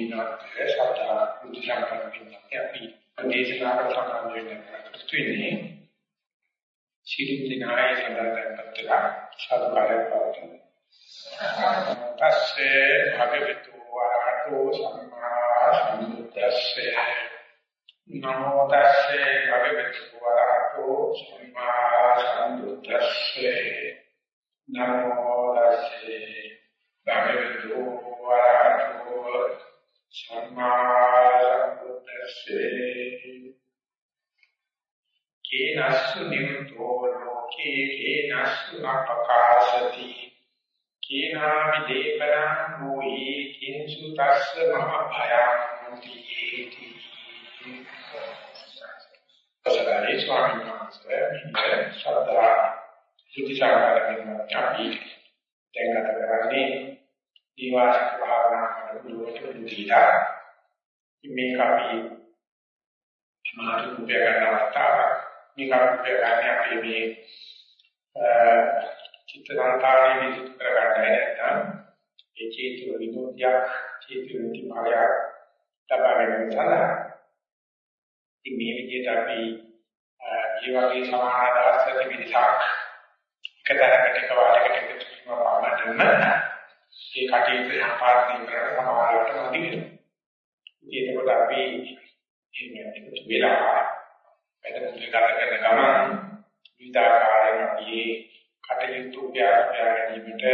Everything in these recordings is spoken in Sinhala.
දීනාත්ය ශබ්දා බුද්ධ සම්පන්න අපි දේශනාවට සම්බන්ධ වෙන්න. ප්‍රස්තුතිනේ ශීලින් දිනාය සඳහන් සාදුකාරය පවතුන. තස්සේ භගවතු වරහතෝ සම්මා සම්බුද්දස්සේ. නමෝ තස්සේ භගවතු වරහතෝ සම්මා සම්බුද්දස්සේ. නමෝ තස්සේ භගවතු වරහතෝ සම්මා සම්බුද්දස්සේ කේනස්සු නිරුතෝ ලෝකේ කේනස්සු අපකාශති. කේනාමි දේපරං හෝයි කිංසු තස්ස මහ භයං තීති සදාරේ ස්වාමීන් වහන්සේ මේ ශ්‍රද්ධා සුතිසාරයෙන් අපි දැන් ගත කරන්නේ දීවාසික භාවනා කරනකොට දීලා මේක අපි සමාධි කුපය ගන්න අවස්ථාවක් මේක කුපය ගන්න අපි මේ චිත්තසංතාරයේ විසිට කරගන්න නැත්නම් ඒ චේතු විමුක්තියක් චේතු විමුක්ති මාර්ගයක් ලබා ගැනීම සඳහා ඉතින් මේ විදිහට අපි ඒ වගේ සමාන අදහස් ඇති මිනිසක් එකතරකට එක වාරයකට එකතු වීම පාමඩම ඒ කටයුතු සම්පාදනය කරන සමාජයට නැති වෙනවා. ඉතින් ඒකට අපි මේ එකතු වෙලා වැඩ ගත කරන ගමන් විවිධාකාරයෙන් අපි කටයුතු උපයාස ගැනීමට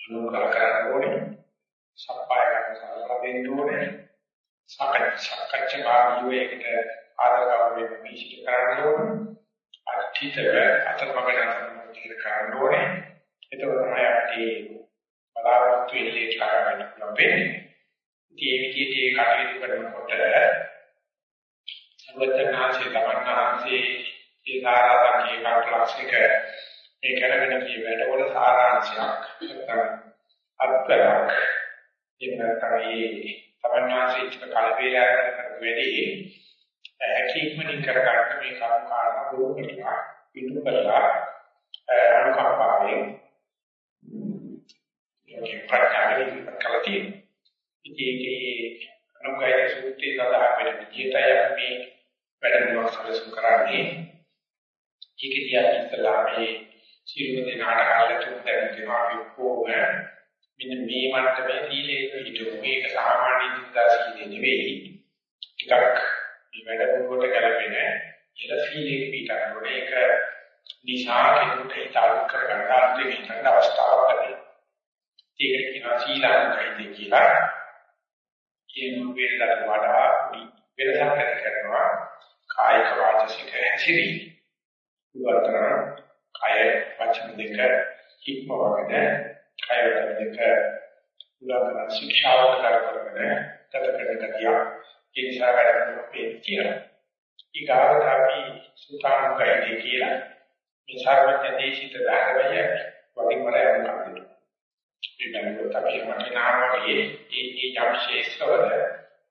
අනුකර කරන්න ඕනේ. සප්පාය ගන්න සලකලා දෙන්න ඕනේ. සකච්ඡා භාවියයකට ආදර ගෞරවයෙන් මිශ්‍ර කරන්න ඕනේ. අත්‍යතව අතරමඟ යන කරන්න ඕනේ. එතකොට තමයි අපි බලාපොරොත්තු වෙන්නේ කරගන්න පුළුවන් වෙන්නේ. ඉතින් මේ විදිහට ඒ කටයුතු කරනකොට සර්වඥාන්සේ තමන්නාන්සේ ඒ සාරාංශික කල්පලක්ෂික මේ කරගෙන ගිය වැඩවල සාරාංශයක් නැත්නම් අත්තරක් එහෙම නැත්නම් මේ තමන්නාන්සේ ඉච්ඡ කලබේලා කරන වැඩේ හැකීමනින් කරගන්න මේ කර්ම කාරණා දුරු කරලා පිටු කරලා අනුකම්පාවෙන් යෝගී ප්‍රඥාවෙන් කළා තියෙනවා. ඉතින් ඒකේ අනුගය සූත්‍රය සඳහන් වෙන විදිහටයි අපි වැඩමුළුවක් සැලසුම් කරන්නේ. ඒකදී අපි ඉස්සලා මේ සිරුර දෙනාට කාලේ තුන් දැන් දෙනවා අපි කොහොම මෙන්න මේ මට්ටමේ දීලේ හිටු මේක සාමාන්‍ය දිස්දාසී නෙවෙයි. ටිකක් මේ වැඩමුළුවට ගැලපෙන ඉල සීලේ පිටරනකොට ඒක නිසා කෙනෙකුට හිතාවක් කරගන්න අන්තිම හිතන අවස්ථාවක් ලැබෙනවා. ඒකට කියනවා සීලාංගයිද කියලා. කියන වේලකට වඩා වෙනසක් ඇති කරනවා කායික වාචික හැසිරීම. උදාතර කාය වචන දෙක හික්මවගෙන කාය වචන දෙක උදාතර ශික්ෂාවක් කරගෙන ගත කරන ගතිය ඒ නිසා වැඩම අපේ කියලා. ඊගාවට අපි සුතාංගයිද කියලා මේ සර්වඥ දේශිත ධර්මය වලින් වර යනවා. මේ බැලුවොත් අපි වටිනා වගේ ඒ ඒ යම් ශේෂ්ඨවල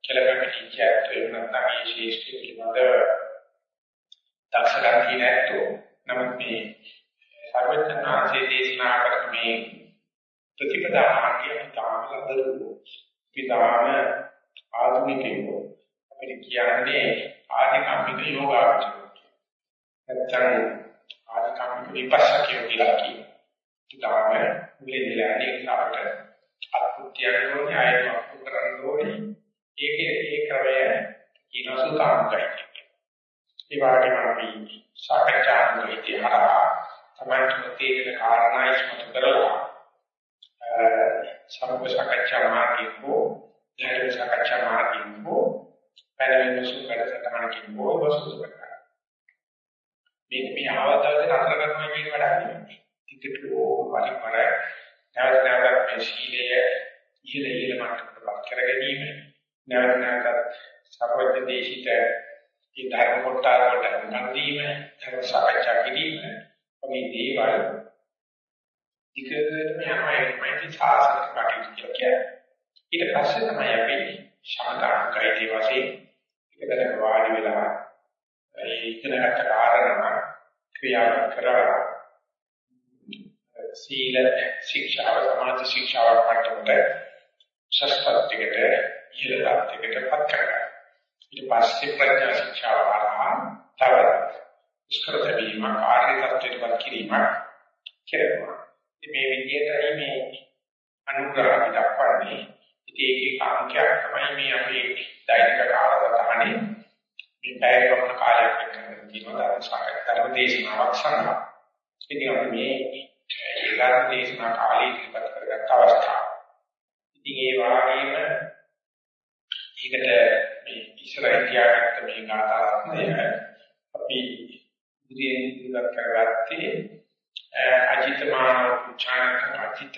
කෙලකමිටිච්චත් වෙනත්නම් ඒ ශේෂ්ඨ පිළිබඳ දක්ෂකම් කියනැත්තෝ නමුත් මේ සර්වඥාන්සේ දේශනා කරන මේ ප්‍රතිපදා මාර්ගය තාම ලදරු පිටාම ආධුනිකයෝ අපිට කියන්නේ ආධිකම්මික යෝගාවචරය. නැත්නම් ආධිකම්මික විපස්සකයෝ කියලා කියනවා. ඊටාම මුලින්දලා අනේකට අත්පුත්‍යයන් ඕනේ ආයම කරන්න ඕනේ. ඒකේ ඒ ක්‍රමය කිනසුතාංගයි ඒ වගේම අපි සාකච්ඡා කරන ඉතිහාර තමයි තේරෙන කාරණා ඉස්මතු කරලා සමග සාකච්ඡා මාර්ගිකෝ ධර්ම සාකච්ඡා මාර්ගිකෝ පැනවෙන සුකඩසටහනකින් බෝ වස්තු කරනවා. මේ මේ අවදාසේ අතර කරනවා කියන වැඩක් නෙමෙයි ටිකටෝ පරිපර නැවත නැවත මේ සීලය ඉහළ ඉහළ මට්ටමට කර ගැනීම නැවත නැවත සර්වඥ දේශිත ඒ ධර්ම කොටාර වලට ගන්දීම ධර්ම සාකච්ඡා කිරීම මේ දේවල් ඉකදෙම යනවා ඒකයි සාසනික කටයුතු කියන්නේ. ඊට පස්සේ තමයි අපි ශාකාංගයි වශයෙන් එකකට වාඩි වෙලා ඒ ඉගෙනගත්ත කාරණා ක්‍රියාවක් කරලා සීල ශික්ෂාව සමාධි ශික්ෂාව මට්ටමට ශස්ත්‍රත්වයකට ඉහළටයකටපත් කරගන්න. ඊට පස්සේ ප්‍රඥා ශික්ෂාව හරහා තව ඉස්කරත වීම ආර්ය තත්ත්වයටපත් කිරීම කරනවා. මේ විදිහටයි මේ අනුග්‍රහ දක්වන්නේ. ඉතින් ඒකේ කාංකයක් තමයි මේ අපේ දෛනික කාලසටහනේ මේ පැය ගමන කාලයක් කරන තියෙනවා ධර්ම සාකච්ඡා දේශනාවක් සඳහා. ඉතින් අපි මේ ධර්ම දේශනා කාලේ ඉවත් කරගත් අවස්ථාව. ඉතින් ඒ වගේම ඒකට මේ ඉස්සරහින් තියාගත්ත මේ ගාථාත්මය අපි ඉදිරියෙන් ඉවත් කරගත්තේ අජිතමාන උච්චාරක අජිත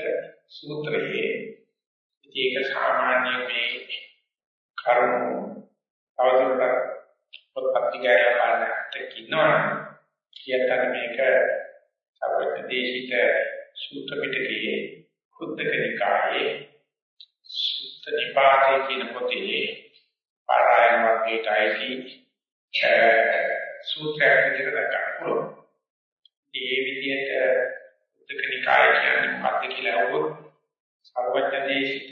සූත්‍රයේ ඒක සාමාන්‍ය මේ කරුණු අවබෝධ පොත්පත් ගායනා බලන්නට ඉන්නවනම් කියතන මේක සර්වදේශිත සූත්‍ර පිටකයේ කුද්දක නිකායේ සුත්ත නිපාතේ කියන පොතේ පාරායන වර්ගයට අයිති සූත්‍රයක් විදිහට දක්වන්න පුළුවන්. මේ විදිහට කුද්දක නිකාය කියන්නේ මොකක්ද කියලා අහුවොත් සර්වඥදේශිත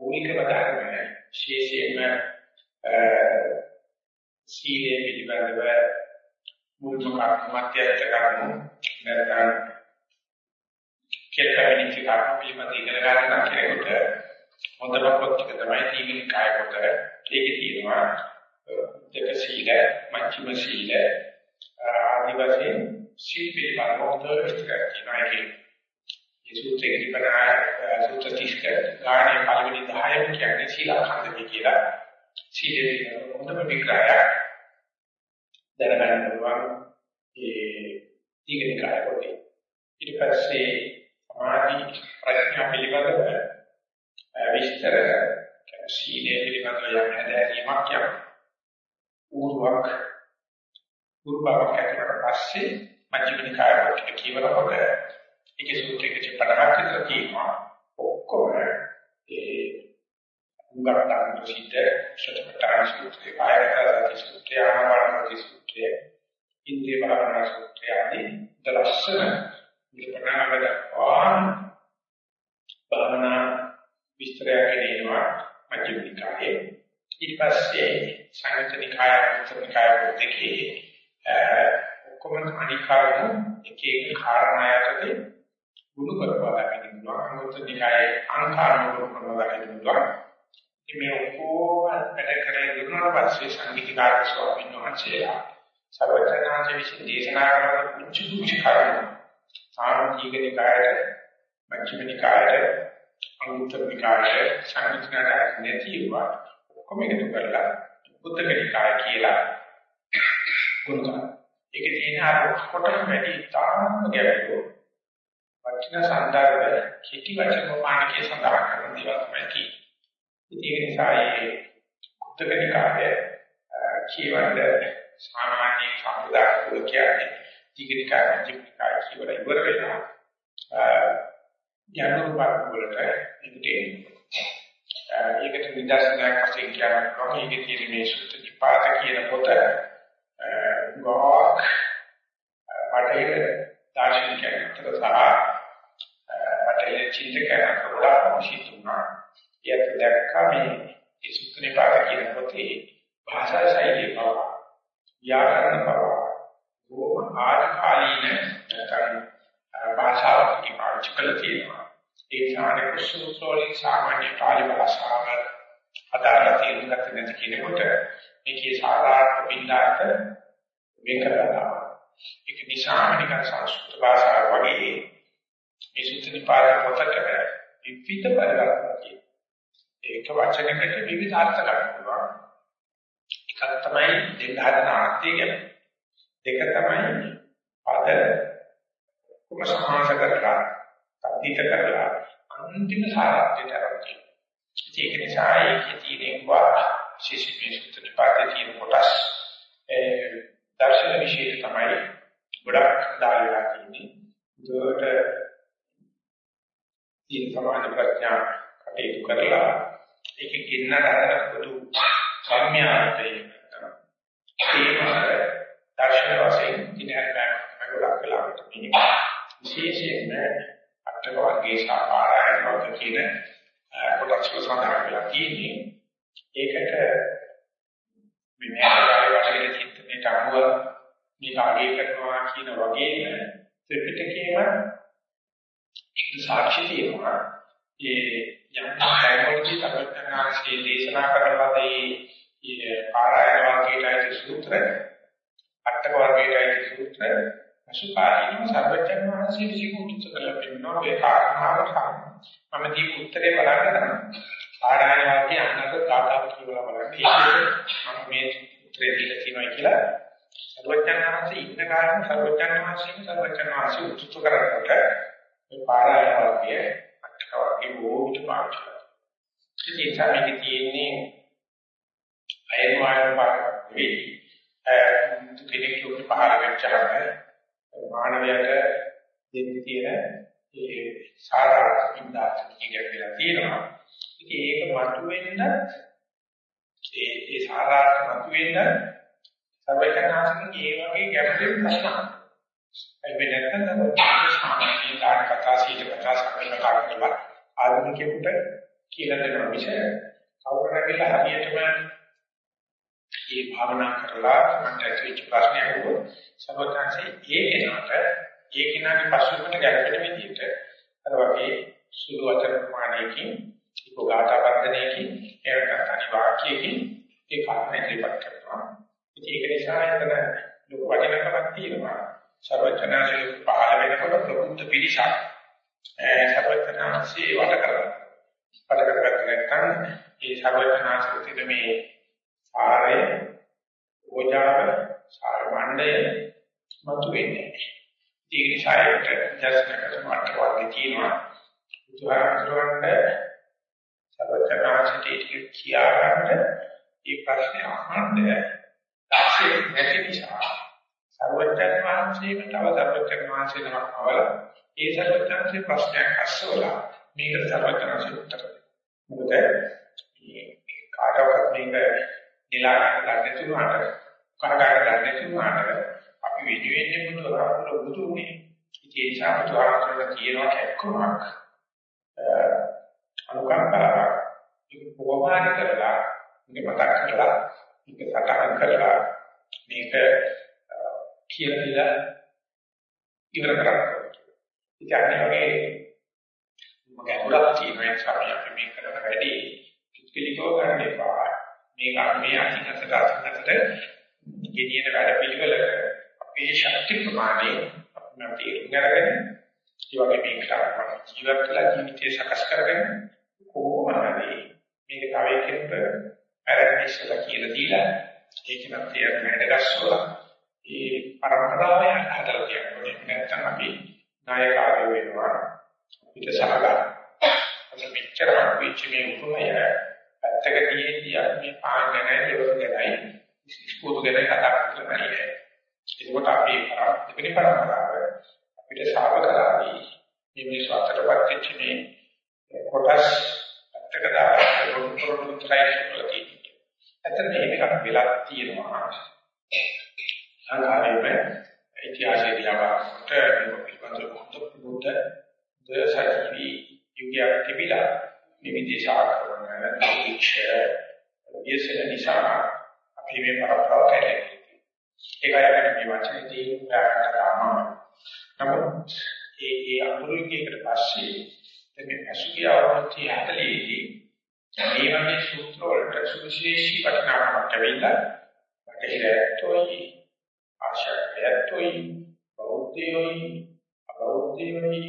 මූලිකම ධර්ම විශේෂයෙන්ම සීලය පිළිබඳව මුල්ම කර්මත්‍යයට කරමු නැත්නම් කෙලවෙනිච්ච කර්ම පිළිබඳව ඉගෙන ගන්න කෙනෙකුට හොඳම පොත් ටික තමයි තීවිලි කාය පොත. ඒකේ තියෙනවා දෙක සීල, මච්චිම සීල ආදි වශයෙන් සීල පිළිබඳව හොඳ විස්තර කියනවා ඒකේ. මේ සූත්‍රයේ තිබෙන සූත්‍ර 30 ගානේ පළවෙනි 10 කියන්නේ සීලඛණ්ඩකේ කියලා. සීලේ හොඳම විග්‍රහයක් දැනගන්න පුළුවන් ඒ දීගනිකාය පොතේ. ඊට පස්සේ සමාධි ප්‍රඥා පිළිබඳව විස්තර සීලේ පිළිබඳව යම් හැදෑරීමක් යම් උරුවක් උරුවක් හැදෙන්න පස්සේ මජ්ක්‍ධිමනිකාය පොතේ කියවනකොට ඒකේ සූත්‍රයක පටලක් විතර තියෙනවා ඔක්කොම ඒ උගතන් සිට සතරාංශ සූත්‍රය, ආයතන සූත්‍රය, ආනාපාන සූත්‍රය, ඉන්ද්‍රිය භාවනා සූත්‍රය ආදී දලස්සන විපරණවද ආන් භාවනා විස්තරයක් එනවා මජ්ක්‍ධිම නිකායේ. ඊට පස්සේ සංයුත්ත නිකාය, අංගුත්තර නිකාය දෙකේ ඔක්කොම අනිකාරම එක එක කාරණායකදී ගුණ කරපුවා දකින්න පුළුවන්. අංගුත්තර නිකායේ අංකාරම ගුණ කරපුවා දකින්න පුළුවන්. මේ ඔක්කොම වැඩ කරලා ඉවරනට පස්සේ සංගීතකාරක ස්වාමීන් වහන්සේලා සර්වඥාන්සේ විසින් දේශනා කරන කුංචි කුංචි කරුණු සාමීකනිකායට මච්චමිනිකායට අනුත්තරිකායට සංගීතකාරක නැතිවා ඔක්කොම එකතු කරලා බුද්ධකනිකාය කියලා ගුණකරන. ඒකේ තියෙන අර කොටස් වැඩි තාම ගැඹුරු වචන සම්දර්භ කෙටි වචන ප්‍රමාණකයේ සඳහන් කරන දේවල් තමයි තියෙන්නේ. ඉතින් ඒ නිසා මේ කුත්තකනිකාය කියවන්න සාමාන්‍ය සම්ප්‍රදාය කියන්නේ ජීවිකාය ජීවිකාය කියවල ඉවර වෙනවා. යනුරු පාඩු වලට ඉදිරියට ඒකට නිදර්ශනයක් වශයෙන් කියන්න පුළුවන්. ඒකේ තියෙන මේ සුත්ත නිපාත කියන පොත ගෝක් පටේල දාර්ශනිකයන් අතර සහ පටේල චින්තකයන් අතර ගොඩාක් සිතුනා. ඒක දැක්කා මේ ඒ සුත්‍රේ පාඩ කියන පොතේ භාෂා ශෛලිය බව ව්‍යාකරණ බව ඕම ආකාලීන නැත්නම් භාෂාවක් පාවිච්චි කළා තියෙනවා. ඒ ඥාන කුසලෝලින් සාමාන්‍ය පාලි භාෂාව අදාළ තේරුම් ගන්න නැති කෙනෙකුට මේකේ සාධාරණ බින්දාට වෙන් කරලා ඒක නිසාම නිකන් සංස්කෘත භාෂාව වගේ මේ සුත්‍රේ පාඩ පොතක විවිධ පරිවර්තන තියෙනවා. ඒක වචනයකට විවිධ අර්ථ ගන්න පුළුවන්. එකක් තමයි දෙන්න හදන අර්ථය ගැන. දෙක තමයි පද කුම සමාස කරලා, තත්ිත කරලා අන්තිම සාරාංශයට අරගෙන. ඒක නිසා ඒකේ තියෙන වා ශිෂ්‍යපේ සුත්‍ර පාඩේ තියෙන කොටස් ඒ දර්ශන විශේෂ තමයි ගොඩක් දාලා තියෙන්නේ. ඒකට තියෙන සමාන ප්‍රඥා කටයුතු කරලා ඒකේ ගෙන්නට හදන පොදු සම්‍යාර්ථය තේමාර දර්ශන වශයෙන් දිනහර බෑම ගොඩක් වෙලාවට මේ විශේෂයෙන්ම අටක වර්ගයේ සාපාරයන් වගේ කියන කොටස් වල සඳහන් වෙලා තියෙන්නේ. ඒකට මේ මේකාගේ වශයෙන් චිත්තනයට අනුව මේක අගය කරනවා කියන වගේම ත්‍රිපිටකයේම ඒක සාක්ෂි තියෙනවා. ඒ යම් ටයිමොලොජි තරවටනාංශයේ දේශනා කරනවාදී ඒ පාරායන වාක්‍යයයි සූත්‍ර අටක වර්ගයයි සූත්‍ර අසුකාරීනම සර්වඥ වහන්සේ විසිකුත් කරලා පෙන්නනවා. ඒ කාරණාව මම දීපු උත්තරේ බලන්න පාරායන වාක්‍ය අන්නක කාටාව කියලා බලන්න. ඒක මම මේ උත්තරේ දීලා තියෙනවා කියලා. සර්වඥ වහන්සේ ඉන්න කාරණා සර්වඥ වහන්සේම සර්වඥ වහන්සේ උත්තු කරනකොට මේ පාරායන වාක්‍ය අටක වර්ගයේ බොහෝ විට පාවිච්චි කරනවා ඉතින් සාමික තියෙන්නේ අයන වායන පාරක් නෙවෙයි කෙනෙක් උත් පහළ වෙච්චහම මානවයාට දෙන්න තියෙන ඒ සාරාංශ පින්දාත් කියන වෙලා තියෙනවා. ඉතින් ඒක මතුවෙන්න ඒ ඒ සාරාංශ මතුවෙන්න සර්වඥාන්සේගේ ඒ වගේ ගැඹුරු ප්‍රශ්න අහනවා. ඒ වෙනත්නම් සාමාන්‍ය කාණ කතා සීල කතා සම්පූර්ණ කාර්යබල ආධුනිකයෙකුට කියලා දෙන විෂය කවුරුහරි හරියටම මේ භාවනා කරලා මට ඇතිවෙච්ච ප්‍රශ්නයක් වුණොත් සර්වඥාන්සේ ඒ කෙනාට ඒ කෙනාගේ පසුබිමට ගැලපෙන විදිහට අර වගේ සුළු වචන ප්‍රමාණයකින් උපගාථා වර්ධනයකින් ඒකට අනි වාක්‍යයකින් ඒ කාරණා ඉදිරිපත් කරනවා. ඉතින් ඒක නිසා එතන ලොකු වටිනකමක් තියෙනවා. සර්වඥාන්සේ පහළ වෙනකොට ප්‍රබුද්ධ පිරිසක් සර්වඥාන්සේ වට කරගන්නවා. වට කරගත්ත නැත්නම් ඒ සර්වඥාන්සේ තියෙන මේ ආරය ඕජාව සාර මණ්ඩය මතු වෙන්නේ. ඒ නිසා ඒකට ජස්කකට මාර්ග වර්ගය තියෙනවා. උදාහරණයක් සබතරාසිතේ කියාගන්න මේ ප්‍රශ්නේ අහන්න තාක්ෂේ නැති නිසා සර්වඥ වහන්සේම තව සර්වඥ වහන්සේ නමක් අවල ඒ සර්වඥන්සේ ප්‍රශ්නයක් අස්සවලා මේකට සර්වඥන්සේ උත්තර දෙනවා. මොකද මේ කාටවත් මේක නෙලා ගන්න නැති වුණාට කරගන්න ගන්න නැති වුණාට අපි වෙදි වෙන්නේ බුදුහාමුදුරුවෝ බුදුනේ ඉතින් ඒ නිසා බුදුහාමුදුරුවෝ කියනවා කැක්කමක්. අනුකම්පාවක්. ඒක ප්‍රමාණ කරලා මේක මතක් කරලා මේක සටහන් කරලා මේක කියලා දීලා ඉවර කරනවා ඉතින් අනේ වගේ මගේ හොරක් තියෙනවා ඒ අපි මේ කරන වැඩි පිළිකෝ ගන්න එපා. මේක මේ අධිකතට අධිකතට ගෙනියන වැඩ පිළිවෙලක අපේ ශක්ති ප්‍රමාණය අපිට තේරුම් ගන්න ඒ වගේ මේකට අපිට ජීවත් වෙලා ජීවිතය සකස් කරගෙන කොහොමද මේක තව එකකට පැරණිස්සලා කියලා දීලා ඒක නම් තේරුම් හැදගස්සලා ඒ පරම්පරාව හදලා තියෙනවා නැත්නම් අපි නායකාරයෝ වෙනවා අපිට සහගා අපි මෙච්චර වෙච්ච මේ උතුමය පැත්තක තියෙද්දී අපි මේ පාන් ගැනයි ලෙවල් ගැනයි ඉස්කෝතු ගැනයි කතා කරලා බැලුවේ. ඒකට අපි දෙවෙනි පරම්පරාව අපිට සාපකරාදී මේ මේ සාතරපත් චිනේ කොටස් පැත්තක දාලා රොඩු රොඩු ත්‍රයිස් වලදී. ඇත්තට මේක වෙලා තියෙනවා. සංඝාරයේ ඉතිහාසයේ දිහාට මේ පිළිබඳව පොත පොත දසජීවි යුගයක් තිබිලා විවිධ ශාස්ත්‍රවල දීක්ෂය විශේෂ නිසා අපි මේ පරපරාව කැලේ. ඒකයි අපි මේ වචනේ තියෙන උදාහරණ නමුත් ඒ ඒ අනුරුකයකට පස්සේ මේ අසුගිය අවුරුදු 40 දී මේ වගේ සූත්‍ර වලට සුවිශේෂී වටිනාකමක් ලැබිලා බටහිරයන්තෝයි ආශාරයන්තෝයි බෞද්ධයෝයි අබෞද්ධයෝයි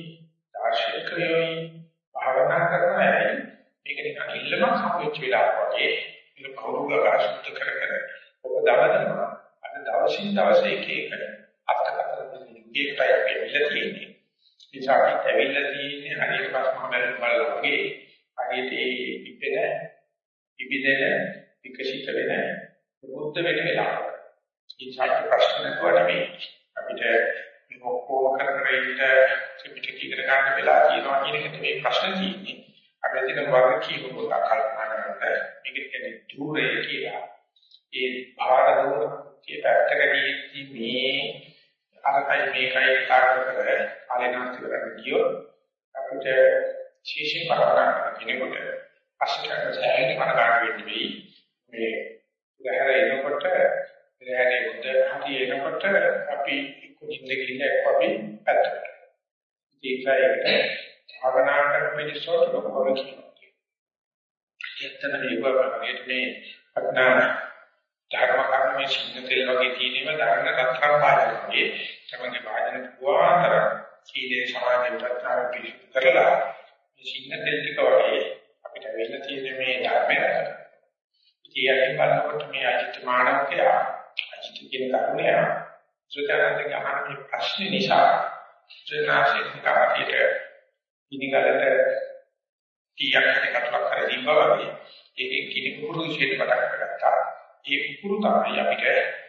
දාර්ශනිකයෝයි භාවනා කරනවා මේක නිකන් ඉල්ලමක් හම්බෙච්ච වෙලාවක් වගේ මේක කවුරුගා සුද්ධ කර කර ඔබ දවදනවා අද දවසින් දවස එක එක අර්ථකථන දෙකකට අපි ඇවිල්ලා තියෙන්නේ නිසා අපි ඇවිල්ලා තියෙන්නේ හරියට පස්ම බැලුම් බලලා වගේ හරියට ඒ පිටෙන ඉබිදෙන විකසිත වෙන බුද්ධ වෙන වෙලාවක ඉන්සයිට් ප්‍රශ්න නැතුව නෙමෙයි අපිට මේ ඔක්කොම කරගෙන ඉන්න ත්‍රිපිටකය ඉගෙන ගන්න වෙලා තියෙනවා කියන එකට මේ ප්‍රශ්න තියෙන්නේ අපේ තියෙන වර්ග කීප පොතක් කල්පනා කරනකොට මේක කියන්නේ ධූරය කියලා. ඒ භාර දුර කිය පැත්තකදී මේ අරකයි මේකයි කාර්ය කර ආලේනාස්ති කරගෙන ගියොත් අපිට ශීෂේ පරවරන කෙනෙකුට කනගාටු වෙන්න වෙයි. මේ දැහැර එනකොට දැහැරේ හොඳ හරි එනකොට අපි කුජින්ද ගිහින් අපි පැත්තට. ඒකයි භාවනා කරන මිනිස්සුන්ට ලොකු කියනවා. එතන මේක මේ අඥාන ධර්ම කර්මයේ සිංහතේ වගේ තියෙනව ධර්ම රත්තරන් පාදකේ තමයි වාදන පුවාතර සීලේ සමාධි ප්‍රත්‍යාව පිළිසු කරලා මේ සිංහතේ ටික වගේ අපිට වෙන්න තියෙන මේ ධර්මය ඉතින් බලනකොට මේ අජිත මානවකය අජිත කියන කරුණය සුචාරන්තගේ අහන මේ ප්‍රශ්න නිසා ජනාශික කාටියට ඉනිගලට කීයක් හරි කටලක් කර දීපා වගේ ඒකේ කිනි කුරු විශේෂ පටක් කරගත්තා ඒ කුරු තමයි අපිට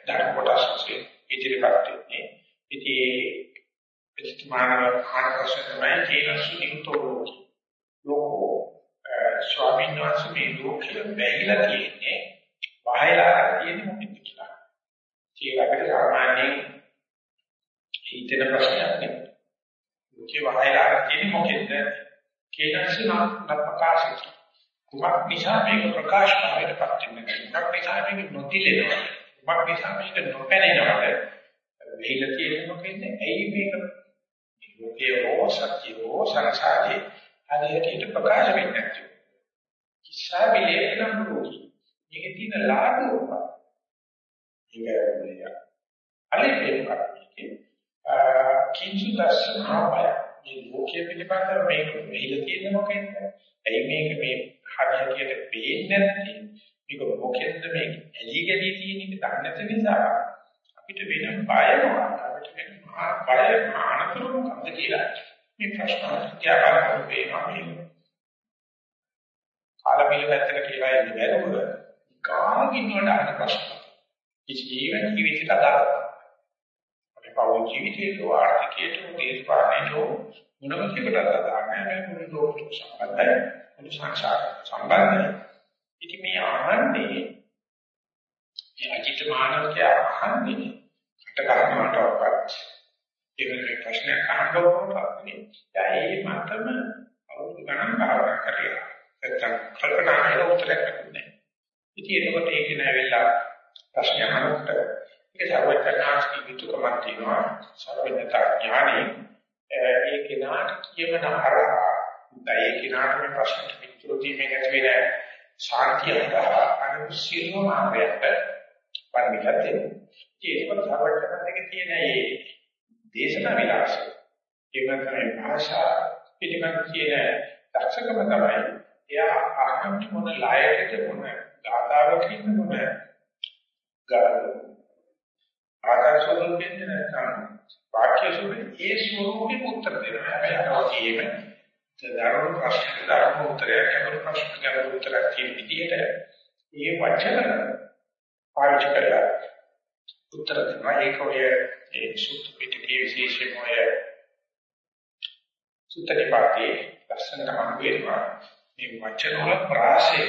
ධර්ම කොටස් වශයෙන් ඉදිරිපත් වෙන්නේ ඉතින් ප්‍රතිමාන ආකාශ තමයි කියන සුනිතෝ ලෝකෝ ස්වාමීන් වහන්සේ මේ ලෝකෙ බැහැලා තියෙන්නේ වහයලා තියෙන්නේ මොකද කියලා. ඒකට සාමාන්‍යයෙන් හිතෙන ප්‍රශ්නයක් නෙවෙයි. ලෝකෙ වහයලා තියෙන්නේ මොකෙන්ද? කේනස්ස නම් ප්‍රකාශිත. කුමක් නිසා මේක ප්‍රකාශ භාවයටපත් වෙන්නේ? කුමක් නිසා මේක නොතිලෙනවා? කුමක් නිසා මේක නොපැනෙනවද? වෙහිලා තියෙන්නේ මොකෙන්ද? ඇයි මේක ලෝකයේ හෝ සත්‍යෝ සංසාරේ අධිහිත ප්‍රකාශ වෙන්නේ නැති. කිසා විලේඛන රෝගී. මේකේ තියෙන ලාභය ඒක අලිපේ පාරමිකේ කිංසු දර්ශනාපය මේ ලෝකයේ පිළිබඳව මේක මෙහිලා තියෙන මොකෙන්ද? ඇයි මේක මේ හරියට පේන්නේ නැත්තේ? මේක මොකෙන්ද මේ ඇලි ගලී තියෙන එක දන්නේ නැති නිසා අපිට වෙන බය මොකක්ද? අපිට වෙන මහා බය මානතුරු මොකක්ද කියලා මේ ප්‍රශ්න තියාගන්න වෙනවා මේ කාලමිල පැත්තක කියලා ඉන්නේ බැලුව කාගෙන් වල අහන ප්‍රශ්න කිසිම ජීවිතයට අදාළ අපි පෞද්ගල ජීවිතයේ ආර්ථිකයේ දේශපාලනයේ මොනම කෙනෙකුට අදාළ නැහැ. මේ මුළු ලෝකෙට සම්බන්ධයි? මුළු සංසාර සම්බන්ධයි? ඉතින් මේ ආනන්දේ මේ අජිත මානවකය අහන්නේ කට කරනවටවත් ඒකේ ප්‍රශ්නයක් අහනකොට නේ ඒ මතම අවුරුදු ගණන් භාවනා කරලා. නැත්තම් කල්පනා කරලා උත්තරයක් දෙන්නේ ඉතින් එතකොට ඒක නෑවිලා ප්‍රශ්න අහනකොට ඒක සර්වඥාන්සේගේ විතුකමක් තියෙනවා. සර්වඥතා ඥානෙ ඒ කෙනාට කියමන හරහා දයේ කෙනාට මේ ප්‍රශ්නට පිටු දීමේ ඇති වෙන ශාන්තිය හරහා අනුසිරම මාර්ගයට පරිමිතත් ඒක සර්වඥාන්සේගේ තියෙන ඒ දේශනා විලාසය ඒක තමයි භාෂා පිටිමත් කියන දක්ෂකම තමයි එයා ආගම මොන ලයකට මොන ගාතාවකින් මොන ආකාශවලින් නැත්නම් වාක්‍ය ස්වරූපේ ඒ ස්වරූපෙ උත්තර දෙනවා. හැබැයි අර වගේම දරුණු ප්‍රශ්න දරුණු උත්තරයක් ගැඹුරු ප්‍රශ්න ගැඹුරු උත්තරයක් කියන විදිහට ඒ වචන පාවිච්චි කරලා උත්තර දෙනවා. ඒක ඔය ඒ සූත්‍ර පිටකයේ විශේෂම ඔය සුත්තනිපාතේ ලස්සනට මම වෙනවා. මේ වචන වල ප්‍රාසය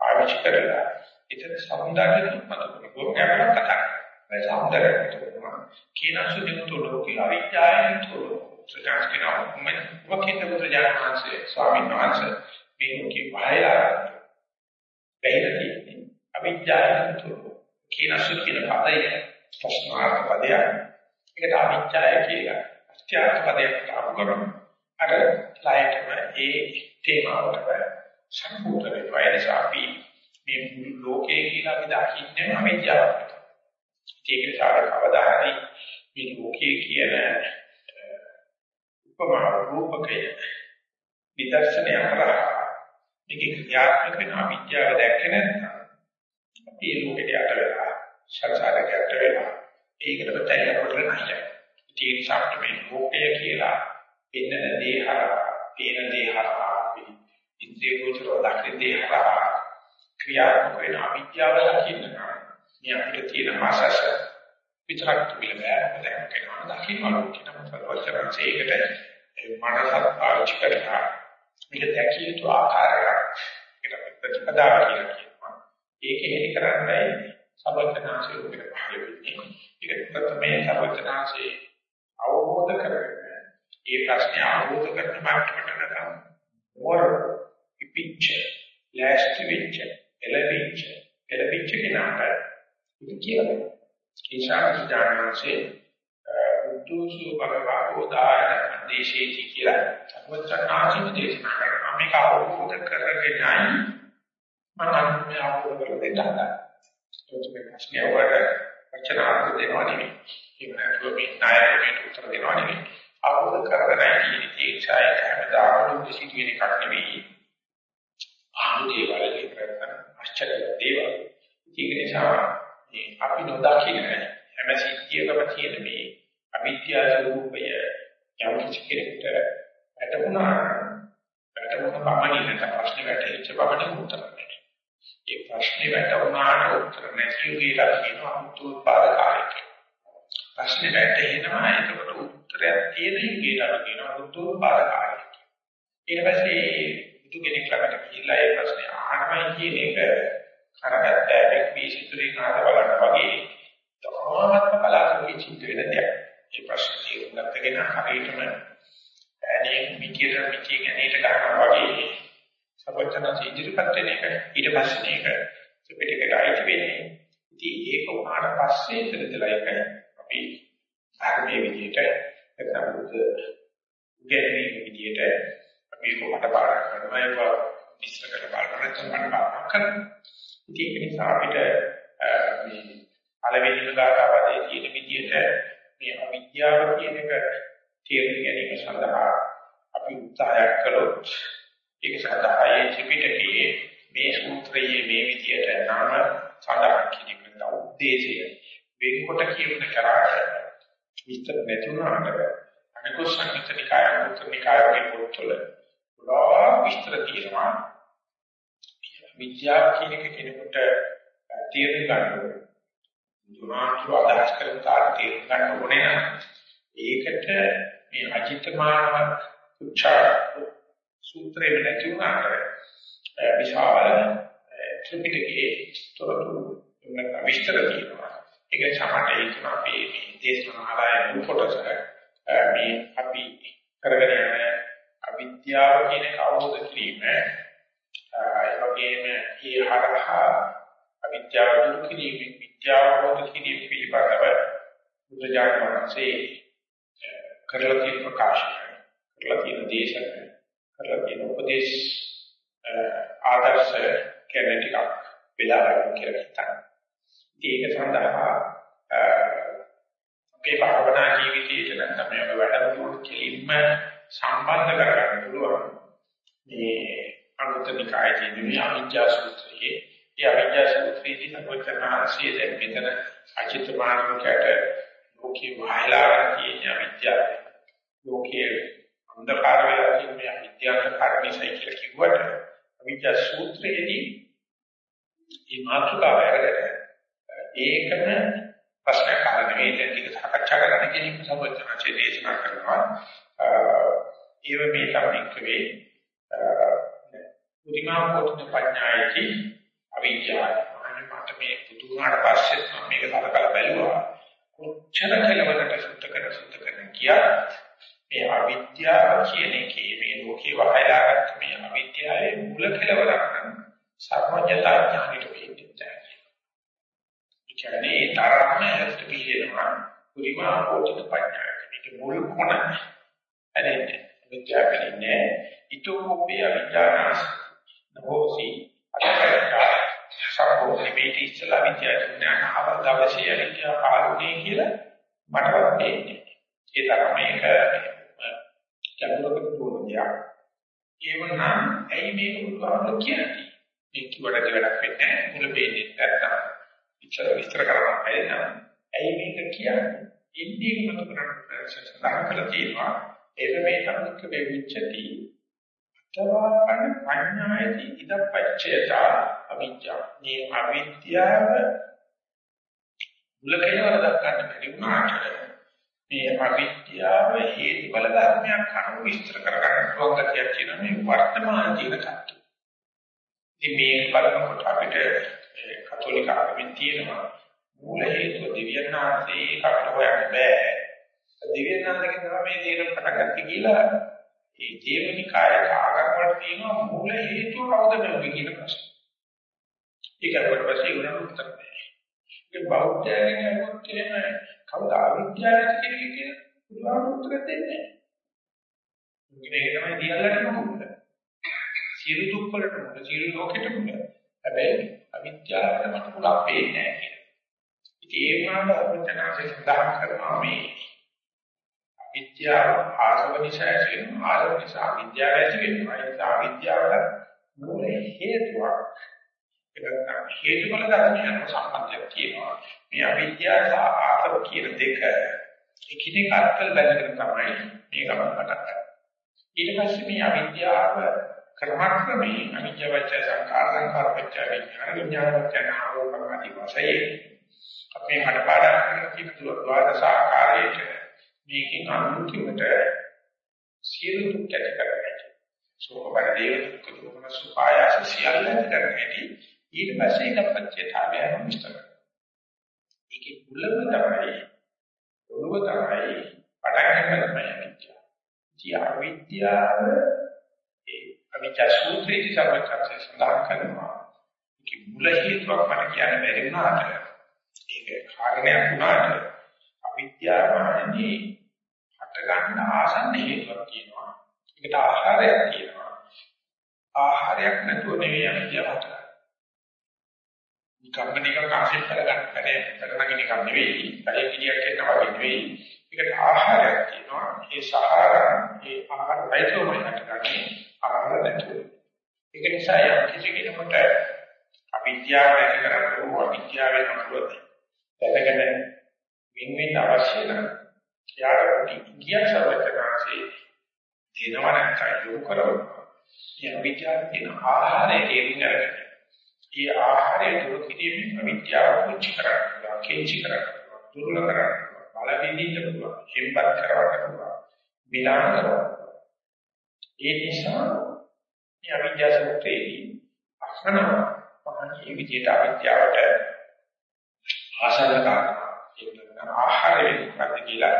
පාවිච්චි කරලා ඉතින් සෞන්දර්යය මතක ගොඩනගලා කතා කරනවා. ඒ සෞන්දර්යය කියනවා කීනසු දිනුතු ලෝකී අවිද්‍යාවෙන් තොරව. සත්‍යස් කියනවා මම වකිත බුදුජානනාංශයේ ස්වාමීන් වහන්සේ මේ ලෝකේ බයලා බැහැලා තියෙන්නේ අවිද්‍යාවෙන් තොරව. කීනසු කියන පදය ප්‍රශ්නාර්ථ පදයක්. ඒකට අවිද්‍යාව කියලා අත්‍යාර්ථ පදයක් තාපු කරමු. අර ලයටම ඒ තේමාවට සම්පූර්ණ වෙනවා. ඒ නිසා අපි මේ මුළු ලෝකේ කියලා අපි දකින්නේ අවිද්‍යාවට. ඒක නිසා කවදා හරි මේ ලෝකයේ කියන උපමා රූපකය විදර්ශනය කරා මේක ක්‍රියාත්මක වෙන අවිද්‍යාව දැක්කේ නැත්නම් අපි ඒ ලෝකෙට යට වෙලා සංසාරයට යට වෙලා ඒකට බතැයිලා කොට නැහැ. ඒ නිසා මේ ලෝකය කියලා පෙන්නන දේ හරහා, පේන දේ හරහා, ඉන්ද්‍රිය ගෝචර දකින දේ හරහා ක්‍රියාත්මක වෙන අවිද්‍යාව දකින්න මේ අපිට තියෙන මාසස. විතරක් තිබිලා බෑ. දැන් කියනවා දකින්න කියන වචනසේකට මනසත් පාවිච්චි කරලා මේක දැකිය යුතු ආකාරයක්. ඒකට ප්‍රතිපදාව කියලා කියනවා. ඒක හේති කරන්නේ සබතනාසේ උපිට පහළ වෙන්නේ. ඒක ප්‍රථමයෙන් සබතනාසේ අවබෝධ කරගන්න ඒ ප්‍රශ්නේ අවබෝධ කරන මට්ටමට නැතනම් more picture ලෑස්ති වෙච්ච, එළවෙච්ච, එළවෙච්ච කෙනාට ඒක කියලා. ඒ ශාස්ත්‍රඥානසේ උද්දෝෂෝ භගවෝ දායන දේශේති කියලා සර්වචනාචිම දේශනා කරනවා. මේක අවබෝධ කරගෙනයි මම මේ අවබෝධ කරගෙන ඉඳලා. ඒක මේ ප්‍රශ්නේ වල වචනාර්ථ දෙනවා නෙවෙයි. ඒක නැතුව මේ ණයකට උත්තර දෙනවා නෙවෙයි. අවබෝධ කරගෙන ඉන්නේ ඒ ඡාය හැමදාම දුසිතින එකක් නෙවෙයි. ආහු දේවල් කරන ආශ්චර්ය දේවල්. ඒක නිසා මේ අපි නොදකින හැම සිද්ධියකම තියෙන මේ අවිද්‍යාව ස්වરૂපය යම් කිසි කෙනෙකුට වැටුණා වැටුණ පමණින් නැත්නම් ප්‍රශ්නේ වැටෙච්ච පමණින් උත්තර නැහැ. ඒ ප්‍රශ්නේ වැටුණාට උත්තර නැති කියලා කියනවා උත්පාදකාරී කියලා. ප්‍රශ්නේ වැටෙනවා ඒකට උත්තරයක් තියෙන කියලා කියනවා උත්පාදකාරී කියලා. ඊට පස්සේ බුදු කෙනෙක් ළඟට ගිහිල්ලා ඒ ප්‍රශ්නේ අහනවා කියන එක කරගත්ත ඇක් වීසිතුරේ නාද බලන්න වගේ තවමත් කලාතුරකින් සිද්ධ වෙන දෙයක්. මේ ප්‍රශ්න තීරුම් ගන්නගෙන හරියටම ඇනේ මිකිර මිකි ගැනීමට ගන්නවා වගේ සබචන ඉදිරිපත් වෙන එක ඊට පස්සේ මේක පිටිකට අයිති වෙන්නේ. ඉතින් ඒක උනාට පස්සේ ඉතිරිදලා එක අපි ධර්මයේ විදිහට නැත්නම් බුද්ධ ගැනීම විදිහට අපි කොහොමද පාඩම් කරනවා ඒක විස්තර කරලා බලන්න තමයි පාඩම් කරන්නේ. ඉතින් ඒක නිසා අපිට මේ පළවෙනිම ගාථාවදී තියෙන විදිහට මේ අවිද්‍යාව කියන එක තේරුම් ගැනීම සඳහා අපි උත්සාහයක් කළොත් ඒක සඳහා ඒ ත්‍රිපිටකයේ මේ සූත්‍රයේ මේ විදියට නාම සඳහන් කිරීමට උද්දේශය වෙනකොට කියන්න කරාට විස්තර නැතුණාට අනිකුත් සංහිතනිකාය මුත්‍රනිකායගේ පොත්වල ගොඩාක් විස්තර තියෙනවා. විද්‍යාව කියන එක කෙනෙකුට තේරුම් ගන්න ඕනේ දුනාතු අදහස් කරන තාක් තේරුම් ගන්න ඕනේ නම් ඒකට මේ අජිතමානව උච්චාර සූත්‍රයේ නැති වුණාට විශාල ත්‍රිපිටකයේ තොරතුරු වෙන විස්තර තියෙනවා. ඒක සමහරට ඒක අපේ මේ දේශනාවලයි කොටස මේ අපි කරගෙන යන අවිද්‍යාව කියන කවුද කිරීම ඒ වගේම ඒ හරහා අවිද්‍යාව දුරු කිරීම විද්‍යාව අවබෝධ කිරීම පිළිබඳව බුදුජානක වහන්සේ කරලා තියෙන ප්‍රකාශය කරලා තියෙන දේශන කරලා තියෙන උපදේශ ආදර්ශ කියන ටිකක් වෙලා ගන්න කියලා හිතන්න. ඒක සඳහා අපේ භාවනා ජීවිතයේ නැත්නම් මේ වැඩමුළු කෙලින්ම සම්බන්ධ කරගන්න පුළුවන්. මේ අනුත්තනිකායේ මේ අවිද්‍යා සූත්‍රයේ. ඒ අවිද්‍යා සූත්‍රයේදී සර්වඥාන්සේ දැන් මෙතන අචිත මානවකයට ලෝකේ වහලා තියෙන අවිද්‍යාව ලෝකයේ අන්ධකාර වෙලා තියෙන මේ අවිද්‍යාව කාරණේසයි කියලා කිව්වට අවිද්‍යා සූත්‍රයේදී මේ මාතෘකාව අරගෙන ඒකම ප්‍රශ්න කාරණේ දැන් ටික සාකච්ඡා කරන්න කියන එක සර්වඥාන්සේ දේශනා කරනවා. ඒව මේ තමයි වේ උදිමා පොතේ පඥායති අවිද්‍යාව. අනේ මට මේ පුදු වුණාට පස්සේ මම මේක බලකලා බැලුවා. කොච්චර කෙලවරකට සුද්ධ කර සුද්ධ කරන කියා මේ අවිද්‍යාව කියන එකේ මේ ලෝකේ වහලාගත්ත මේ අවිද්‍යාවේ මුල කෙලවරක් නම් සර්වඥතා ඥානෙට වෙන්නේ නැහැ. ඒ කියන්නේ තරම්ම හැට පිළිෙනවා පුරිමා කෝටික පඤ්ඤාය. මේක මුල් කොන. ඇරෙන්නේ. විද්‍යාව කියන්නේ ඊටෝපේ අවිද්‍යාවස් නෝසි අත්‍යවශ්‍ය සම්පූර්ණ මේක ඉස්සලා විද්‍යාව ඥාන අවල් දවසේ විද්‍යාව පාරුනේ කියලා මටවත් තේන්නේ. ඒ තරම් මේක ගැඹුරකට තෝරනවා. ඒ වුණා ඇයි මේක උදාහරණ කියන්නේ? මේ කිව්වට වැඩක් වෙන්නේ නැහැ. මුල දෙන්නේ නැත්තම් ඉච්ඡර විස්තර කරන්න බැරි නම් ඇයි මේක කියන්නේ? ඉන්දිය මත කරන්න සඳහන් කළා තියෙනවා. ඒක මේ සම්මුඛ වෙවිච්චති තවාපන පඤ්ඤායති ඉදපච්චයතා අවිද්‍යාව. මේ අවිද්‍යාව මුල කෙලවර දක්වන්න බැරි වුණාට මේ අවිද්‍යාව හේතුඵල ධර්මයක් අනුව විස්තර කරගන්න පුළුවන් ගැතියක් කියන මේ වර්තමාන ජීවිත තත්ත්වය. ඉතින් මේ බලනකොට අපිට කතෝලික ආගමෙන් තියෙනවා මූල හේතුව දිව්‍යඥානසේ කකට හොයන්න බෑ. දිව්‍යඥානයෙන් තමයි මේ දේරම පටගත්තේ කියලා ඒ ජීවනිකායක ආගම වල තියෙන මූල හේතුව කවුද මේ කියන ප්‍රශ්නේ. ඒක අපිට පස්සේ උනන උත්තර නැහැ. ඒ බෞද්ධයන් අහුවොත් එහෙම කවුද අවිද්‍යාව කෙනෙක් කියලා බුදුහාමුදුරුවෝ උත්තර දෙන්නේ නැහැ. මේක තමයි දියල්ලට මොකද? සියලු දුක් වලට මොකද? සියලු ලෝකෙට මොකද? හැබැයි අවිද්‍යාවට මට පුළුවන් වෙන්නේ නැහැ. ඉතින් ඒ වුණාට අපිටනාසේ සඳහන් කරනවා මේ අවිද්‍යාව ආසව නිසා ඇති වෙනවා ආසව නිසා අවිද්‍යාව ඇති වෙනවා ඒ නිසා අවිද්‍යාවට මූල හේතුවක්. ඒක හේතුඵල ධර්මයන් සම්බන්ධයක් තියෙනවා මේ අවිද්‍යාව සහ ආසව කියන දෙක එකිනෙක අත්කල් බැඳගෙන තමයි මේ ගමන පටන් ගන්නේ. ඊට පස්සේ මේ අවිද්‍යාව ක්‍රමක්‍රමයෙන් අවිද්‍යාවච්ච සංකාර සංකාර පච්ච විඥාන විඥාන පච්ච නාම රූප ආදී වශයෙන් අපේ කටපාඩම් කරන කියන ද්වාදස ආකාරයට මේකෙන් අනුන්තිමට සියලු දුක් ඇති කරගන්න. සෝබර දේව දුක් දුකන සුඛායස සියල්ල ඇති කරගන්න. ඊට පස්සේ ඉදපච්චේතාවය අනුමිෂ්ඨ කරනවා. ඒකේ මුලම තමයි ඔළුව තමයි පටන් ගන්න තමයි අවිද්‍යාව. ඉතින් අවිද්‍යාව ඒ අවිද්‍යා සූත්‍රයේදී සර්වචර්ය සඳහන් කරනවා. ඒකේ මුල හේතුවක් මට කියන්න බැරි වුණාට ඒක කාරණයක් වුණාට අවිද්‍යාවමදී හට ගන්න ආසන්න හේතුවක් තියෙනවා. ඒකට ආහාරයක් තියෙනවා. ආහාරයක් නැතුව නෙවෙයි අවිද්‍යාව හට ගන්න. නිකම්ම නිකම් කාසිය කරගන්න බැහැ. කරනගෙන නිකම් නෙවෙයි. බැහැ කිරියක් එක්කම නෙවෙයි. ඒකට ආහාරයක් තියෙනවා. ඒ සාහාර ඒ ආහාර වයිතෝමයි හටගන්නේ ආහාර නැතුව. ඒක නිසා යම් කිසි කෙනෙකුට අවිද්‍යාව නැති කරගන්න ඕන අවිද්‍යාවෙන් මොකද දැනගෙන වෙන අවශ්‍ය නම් යාට ඉන්දියා සර්වඥාන්සේ දෙනවා නැත්නම් යොමු කරනවා. මේ විද්‍යාවේ ආහාරය තේරුම් ගන්න. ඒ ආහාරය දුරු කිරීමෙන් අවිද්‍යාව කුච්ච කරනවා, කෙන්චි කරනවා, දුර්ල කරනවා, බල විඳින්න පුළුවන්, හෙම්බත් කරවන්න පුළුවන්, විලාන කරනවා. ඒ නිසා මේ අවිද්‍යාව සමුදේදී අහනවා මහණී විදියට අවිද්‍යාවට ආශාද කාරණා ඒක ආහාරයෙන් මොකද කියලා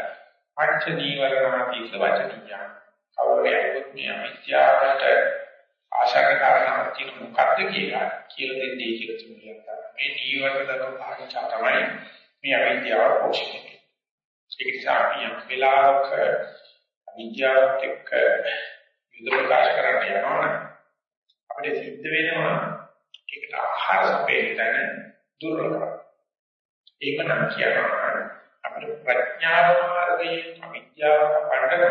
පංච නීවරණාදීස වචනිය. කවරයක්වත් මේ අවිද්‍යාවට ආශාක කාරණා තියෙන මොකද්ද කියලා කියලා දෙන්නේ කියලා තුනියක් මේ නීවරණ දරන භාගචා තමයි මේ අවිද්‍යාව පෝෂණය කරන්නේ. ඒක නිසා අපි යම් වෙලාවක අවිද්‍යාවත් එක්ක යුද ප්‍රකාශ කරන්න යනවා අපිට සිද්ධ වෙනවා ඒකට ආහාර සපේන්න දුර්වල කරනවා. ඒක නම් කියනවා අපිට ප්‍රඥාව මාර්ගයෙන් අවිද්‍යාව කපන්න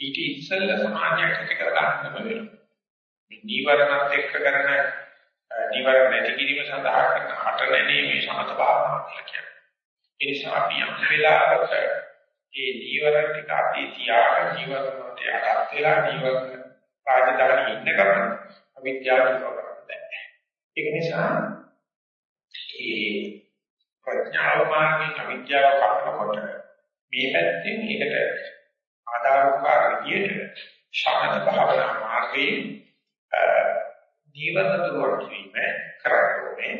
ඊට ඉස්සෙල්ල සමාධියක් ඇති කර ගන්න වෙනවා. මේ නීවරණත් එක්ක කරන නීවරණ නැති කිරීම සඳහා කරන හට නැනීමේ සමත භාවනාව කියලා කියනවා. ඒ නිසා අපි යම් වෙලාවක ඒ නීවරණ ටික අපි තියාගෙන නීවරණ වලට යටත් වෙලා නීවරණ රාජධානි ඉන්න කරන අවිද්‍යාව කරන්නේ. ඒක නිසා ඒ ප්‍රඥාව මාර්ගයෙන් අවිද්‍යාව කපනකොට මේ පැත්තෙන් ඒකට ආදාරකාර විදියට ශාන්ත භාවනා මාර්ගයෙන් ජීවන දුරවන් කිරීම කරන්නේ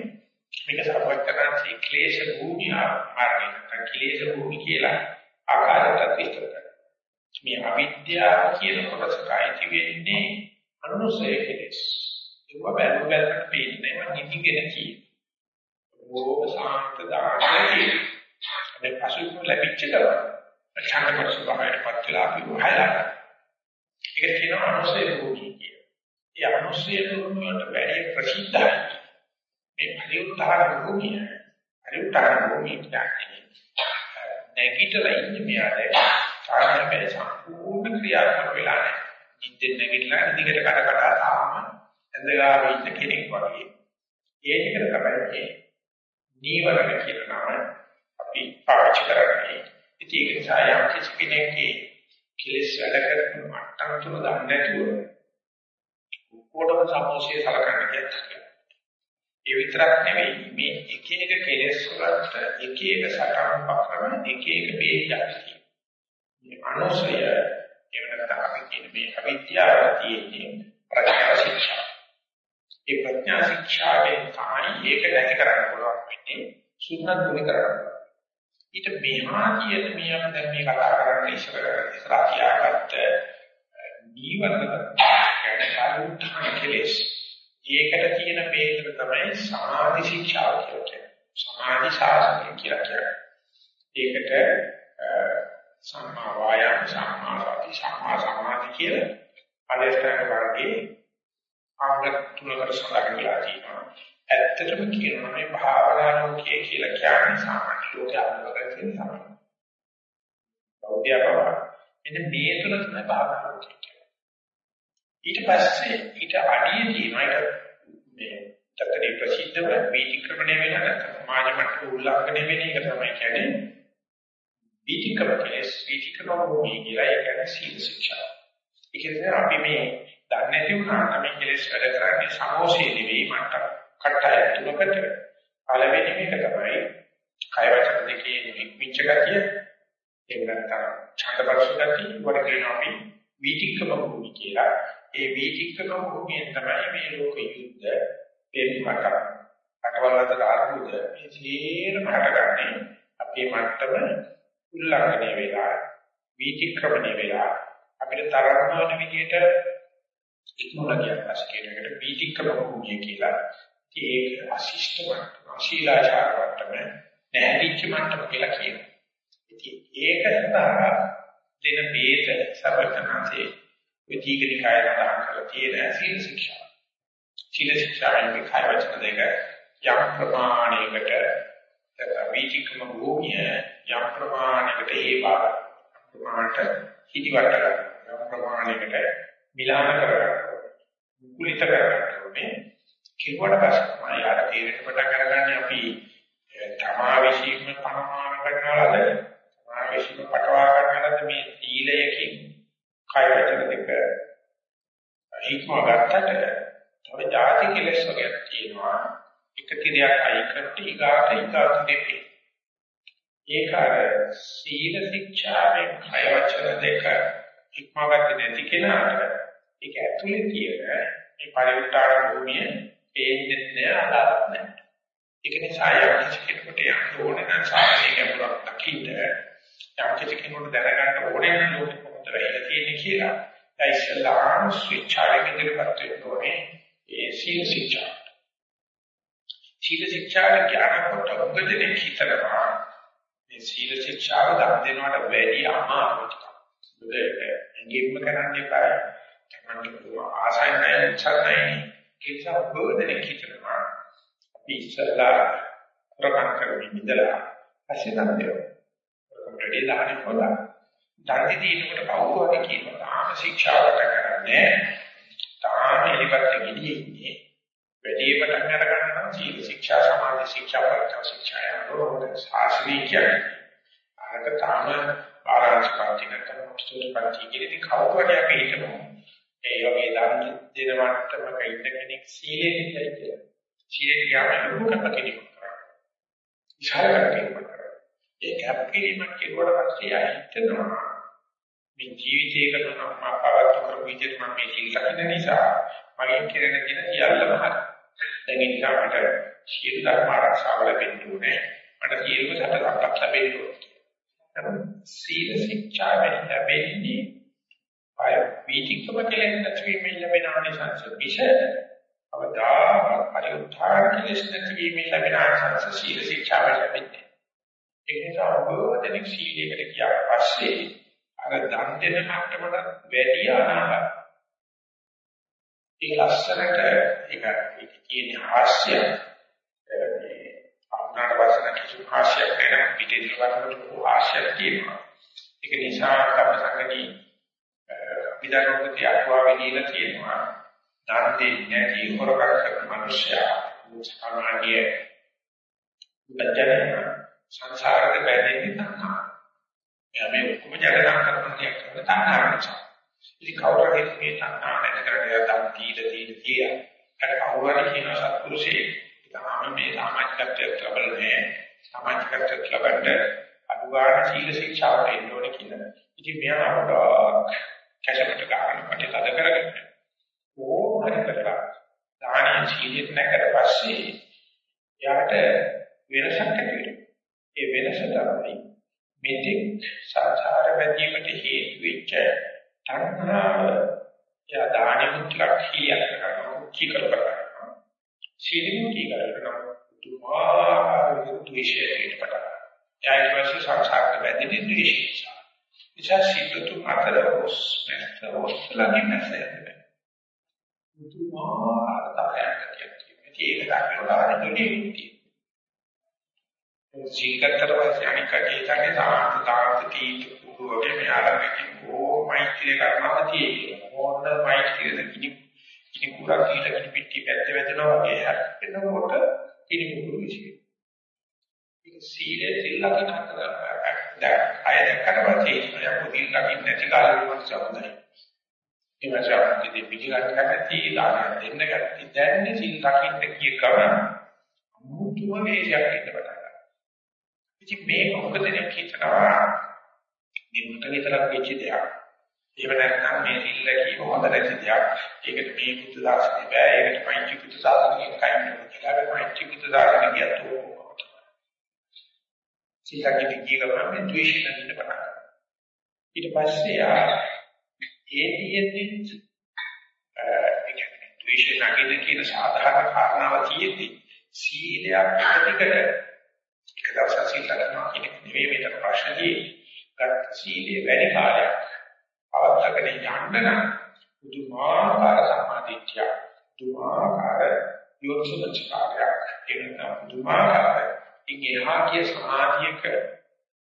මේක සර්වඥාන්සේ ක්ලේශ භූමිය මාර්ගයෙන් ක්ලේශ භූමි කියලා ආකාරයට විස්තර කරනවා. මේ අවිද්‍යාව කියන කොටසයි වෙන්නේ අනුසය කෙලෙස්. ඒක බැලු බැලකට පේන්නේ මම නිදිගෙන කියන බොහෝ සාන්ත දාර්ශනිකයි. මේ පසුබිම ලැබිච්ච කරා. ඡන්ද ස්වභාවයට පත් වෙලා අපි වහලා. ඒක කියනවා අනුසය භූමි කිය. ඒ අනුසය භූමිය වලට වැඩි ප්‍රසිද්ධයි. මේ පරිඋත්තරන භූමිය. පරිඋත්තරන භූමිය කියන්නේ නැගිටලා ඉන්නේ මෙයාට කාර්ය බැරි සම්පූර්ණ ක්‍රියාත්මක වෙලා නැහැ. ඉතින් නැගිටලා දිගට කඩ කඩ තාම ඇඳගාව ඉන්න කෙනෙක් වගේ. ඒකට තමයි නීවරණ කියන නම අපි පාවිච්චි කරන්නේ. ඉතින් ඒක නිසා යම් කිසි කෙනෙක්ගේ කෙලෙස් වැඩ කරන මට්ටම තුන දන්නේ නැතුව කොටම සමෝෂයේ සලකන්න කියන්නේ. ඒ විතරක් නෙවෙයි මේ එක එක කෙලෙස් වලට එක එක සටහන් පක්‍රම එක එක බේජයක් මේ අනුසය එවනකට අපි කියන මේ අවිද්‍යාව තියෙන්නේ ප්‍රඥා ශික්ෂා. ඒ ප්‍රඥා ශික්ෂාවෙන් තමයි ඒක නැති කරන්න පුළුවන් වෙන්නේ සුන්නත් දුනි කරන්න. ඊට මෙහා කියන මේ අපි දැන් මේ කතා කරන්නේ ඉස්සර ඉස්සරහ තියාගත්ත නීවරණ කියන්නේ කායුත්ථාන කෙලෙස්. ඒකට තියෙන මේකට තමයි සමාධි ශික්ෂාව කියන්නේ. සමාධි ශාසනය කියලා කියන්නේ. ඒකට සම්මා වායාම සම්මා සති සම්මා සමාධි කියලා අධිෂ්ඨාන වර්ගයේ අංග තුනකට සඳහන් වෙලා තියෙනවා. ඇත්තටම කියනවා මේ භාවනා ලෝකයේ කියලා කියන්නේ සාමාන්‍ය ලෝකයේ අනුගත තියෙන සමාන. බෞද්ධයව මෙන්න මේ තුන තමයි භාවනා ලෝකය කියන්නේ. ඊට පස්සේ ඊට අඩිය තියෙනවා මේ තත්ත්වයේ ප්‍රසිද්ධව වීතික්‍රමණය වෙන නැත්නම් සමාජ මට්ටම උල්ලංඝනය වෙන එක තමයි කියන්නේ වීතික්‍රම කෙලස් වීතික්‍රම භූමිය කියලා ඒ කියන්නේ සීල ශික්ෂා. ඒ කියන්නේ අපි මේ දන්නේ නැති වුණා නම් මේ කෙලස් වැඩ කරන්නේ සමෝෂේ නෙවෙයි මට්ටම කට්ටය තුනකට පළවෙනි එක තමයි කය වචන දෙකේ විච්ච ගතිය. එහෙම නැත්නම් ඡන්දපරස ගතිය. වල කියන අපි වීතික්‍රම භූමිය කියලා. ඒ වීතික්‍රම භූමියෙන් තමයි මේ ලෝක යුද්ධ පෙන්වකට අටවල් අතර අරුද මේ සියරම හටගන්නේ අපේ මට්ටම උල්ලංඝනය වෙලා වීතික්‍රමණය වෙලා අපිට තරම් වන විදිහට ඉක්මනට ගියත් පස්සේ කියන එකට වීතික්‍රම භූමිය කියලා. ඒක අශිෂ්ට මට්ටම ශීලාචාර මට්ටම නැහැදිච්ච මට්ටම කියලා කියනවා. ඉතින් ඒක සඳහා දෙන බේත සර්වඥාන්සේ විචීකනිකාය සඳහන් කරලා තියෙන සීල ශික්ෂා. සීල ශික්ෂාවෙන් මේ කය වචන දෙක යම් ප්‍රමාණයකට වීතික්‍රම භූමිය යම් ප්‍රමාණයකට ඒ බාර ප්‍රමාණයට හිතිවට ගන්න යම් ප්‍රමාණයකට මිලාන කරගන්න කුලිත කරගන්න ඕනේ කිව්වට පස්සේ තමයි ආර තීරණ පටන් අරගන්නේ අපි තමා විශ්ීම පරමාණ කරනවාද තමා විශ්ීම පටවා ගන්නවාද මේ සීලයකින් කය වචන දෙක හික්ම ගන්නට තව ಜಾති කෙලෙස් වගේ තියෙනවා. එක කිරියක් අයි කරට ඊගාට ඊගාට දෙපේ ඒක අර සීල ශික්ෂාවෙන් කය වචන දෙක ඉක්මවගත්තේ නැති කෙනාට ඒක ඇතුලේ තියෙන මේ පරිවෘත්තාන භූමිය පේන්නේ නැහැ අදාළක් නැහැ. ඒක නිසා යම් කෙනෙකුට යන්න ඕනේ නම් සාමාන්‍ය ගැඹුරක් දකින්න යම් කෙනෙකුට දැනගන්න ඕනේ නම් ලෝකෙ කොහොමද වෙලා තියෙන්නේ කියලා. ඒ ඉස්ලාම් ශික්ෂාවෙන් ඉදිරියට වෙන්න ඕනේ ඒ සීල ශික්ෂා. සීල ශික්ෂාව ඥාන කොට උපදින හිතනවා මේ සීල ශික්ෂාව දන් දෙනවට වැඩි අමාරුයි. මොකද ඇඟින්ම කරන්න එපා. තමන්ගේ ආසයයි උත්සාහයි කිසිම බෝධනෙ කිතරනවා. අපි ඉස්සලා ප්‍රකාශ කරමින් ඉඳලා පස්සේ තමයි. රෙඩි දාන්නේ හොදා. දන් දීනකොට කවුරු හරි කියනවා තාම ශික්ෂාවට කරන්නේ. තාම එලිපත් ගෙඩියේ ඉන්නේ. වැඩි පටන් අර ගන්න නම් සීල ශික්ෂා සමාධි ශික්ෂා පරිත්‍යාග ශික්ෂා යනකොට ශාස්ත්‍රීය කියන්නේ අරක තාම ආරාංශ පාටික කරන මුස්තුත් පාටි කිරිති කවුරුහරි අපි හිතමු ඒ වගේ දන් දෙන මට්ටමක ඉන්න කෙනෙක් සීලෙ ඉඳලා කියලා සීලෙ කියන්නේ ලොකු කෙනෙක් කරා විශාල කෙනෙක් කරා ඒ කැපකිරීමක් කෙරුවට පස්සේ ආ හිතනවා මේ ජීවිතේ කරන මම පවත් කරපු විදිහට මම මේ සීල රකින්න නිසා මගේ කෙරෙන දින සියල්ලම හරි දැන් ඒ නිසා මට සියලු ධර්ම ආරක්ෂාව ලැබෙන්න ඕනේ. මට සියලු සතරක් ලැබෙන්න ඕනේ. සීල ශික්ෂාවෙන් ලැබෙන්නේ අය වීතිකම කෙලෙන් නැතිවීමෙන් ලැබෙන ආනිසංස විෂ අවදා පරිඋත්ථාන කෙලෙස් නැතිවීමෙන් ලැබෙන ආනිසංස සීල ශික්ෂාවෙන් ලැබෙන්නේ. ඒ නිසා බෝධනෙක් සීලයකට ගියාට පස්සේ අර දන් දෙන මට්ටමට වැඩි අනාගත ඒක ලස්සනට ඒක ඒක තියෙන හාස්‍ය මේ අනුනාට වසන කිසි හාස්‍යයක් නෑ පිටින් වරකට හාස්‍යයක් තියෙනවා. ඒක නිසා තමයි සංගණී විදාරෝගති අටුවාවේ දීලා තියෙනවා දන් දෙන්නේ නැති හොරකම් කරන මිනිසයා සාමාන්‍ය බුද්ධජනක සංසාරේ බැඳෙන්නේ තණ්හා. එයා මේ ඔක්කොම ජඩකම් කරන දෙයක් කරන තණ්හාව නිසා. ඉතින් කවුරු හරි මේ තණ්හා නැති කරගෙන දන් දීලා දීලා කියලා. අර කවුරු හරි කියන සත්පුරුෂේ තාම මේ සමාජිකත්වයට ලබන්නේ සමාජිකත්වයට ලබන්න අදුගාන සීල ශික්ෂාවට එන්න ඕනේ කියලා. ඉතින් මෙයා අපට කැසකට ගන්න කොට තද කරගන්න. ඕම හරි කරලා දාන සීලෙත් නැකර පස්සේ යාට වෙනසක් ඇති වෙනවා. ඒ වෙනස තමයි මෙතෙක් සංසාර බැඳීමට හේතු වෙච්ච තණ්හාව. එයා දානෙ මුත්‍යක් කීයක් කරනවා? කී කරලා සීලෙමුති කරනවා? තුමාර ද්වේෂයට පටන් එයා ඊට පස්සේ සංසාරට බැඳෙන්නේ ද්වේෂය නිසා සිතුතු අතර ඔස් නැත්නම් ඔස් ළඟින් නැසෙන්නේ තුමාර තමයි ඒක දක්වලා දුන්නේ. සීකතර වශයෙන් අනික කේතනේ සාන්ත තාන්ත තීතු කුඩු වගේ මෙයාලගේ ඕ මෛත්‍රී කරනවා තියෙන්නේ මොන මෛත්‍රියද? කිනි කිනි කුඩා කියලා කිනි පිටි පැත්ත වැදෙනවා වගේ හැප්පෙනකොට කිනි කුඩු විශ්ේ ඒක සීලේ තිල්ලකින් හතර දැන් අය දැක්කට පස්සේ යකෝ තිල්ලකින් නැති කාලෙ මොකද සම්බන්ධයි ඒ වගේ දෙවි පිළිගන්න කැමති දාන දෙන්න කැමති දැන්නේ සිල් රකින්න කිය ගමන් මුතුම වේශයක් ඉන්න පටන් ඉතින් මේ මොකද දෙයක් හිතනවා මේ මුට විතරක් වෙච්ච දෙයක්. ඒව නැත්නම් මේ සිල්ල කීම හොඳ නැති දෙයක්. ඒකට මේ බුද්ධ දාර්ශනික බෑ. ඒකට පංච බුද්ධ දාර්ශනික කයින් කියලා. පංච බුද්ධ දාර්ශනික කියතෝ. සිල්ල කීම කීගම මේ ද්වේෂ නැතිව පටන් ඊට පස්සේ ආ ඒ තියෙද්දි ඒ කියන්නේ ද්වේෂ නැගින කියන සාධාරණ කාරණාව තියෙද්දි සීලයක් එකතිකට එක දවසක් සීල ගන්නවා කියන එක නෙවෙයි මේක ප්‍රශ්නදී ගත් සීලයේ වැඩි කාලයක් අවත්කගෙන යන්න නම් පුදුමාකාර සම්මාදිට්ඨිය පුදුමාකාර යොත්සුචාරයක් එනවා පුදුමාකාර ඉංග්‍රීහා කිය සමාධියක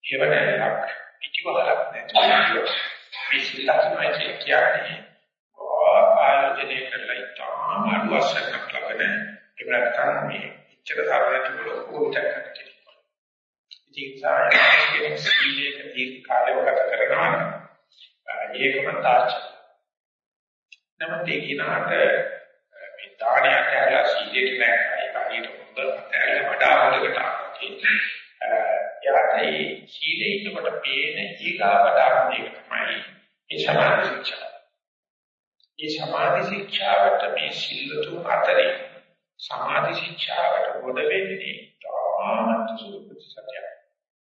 හේවණයක් පිටිවහලක් නැතුව මේ සිල්ලක්මයි කියන්නේ. ආයෝජනය කරලා ඉතාම අඩුවස්සක් ලබන ඒ නැත්නම් මේ ඉච්ඡක ධර්මයට ලෝකෝත්තර චිකිත්සාවේ සීලයක දීර්ඝ කාලයක් ගත කරනවා. ඒකම තාර්ච නමුත් ඒ කිනාට මේ දානයක් ඇරලා සීලයට නැහැ. ඒක හරියට හොඳ ඇරලා වඩා හොඳකට ආවකේ යාට ඒ සීලේ ඉන්නකොට පේන ඊගා වඩා මේක තමයි ඒ සමාධි ශික්ෂා. ඒ සමාධි ශික්ෂාවට මේ සීල තුන අතරේ සමාධි ශික්ෂාවට ගොඩ වෙන්නේ තාමත් සුළු ප්‍රතිශතයක්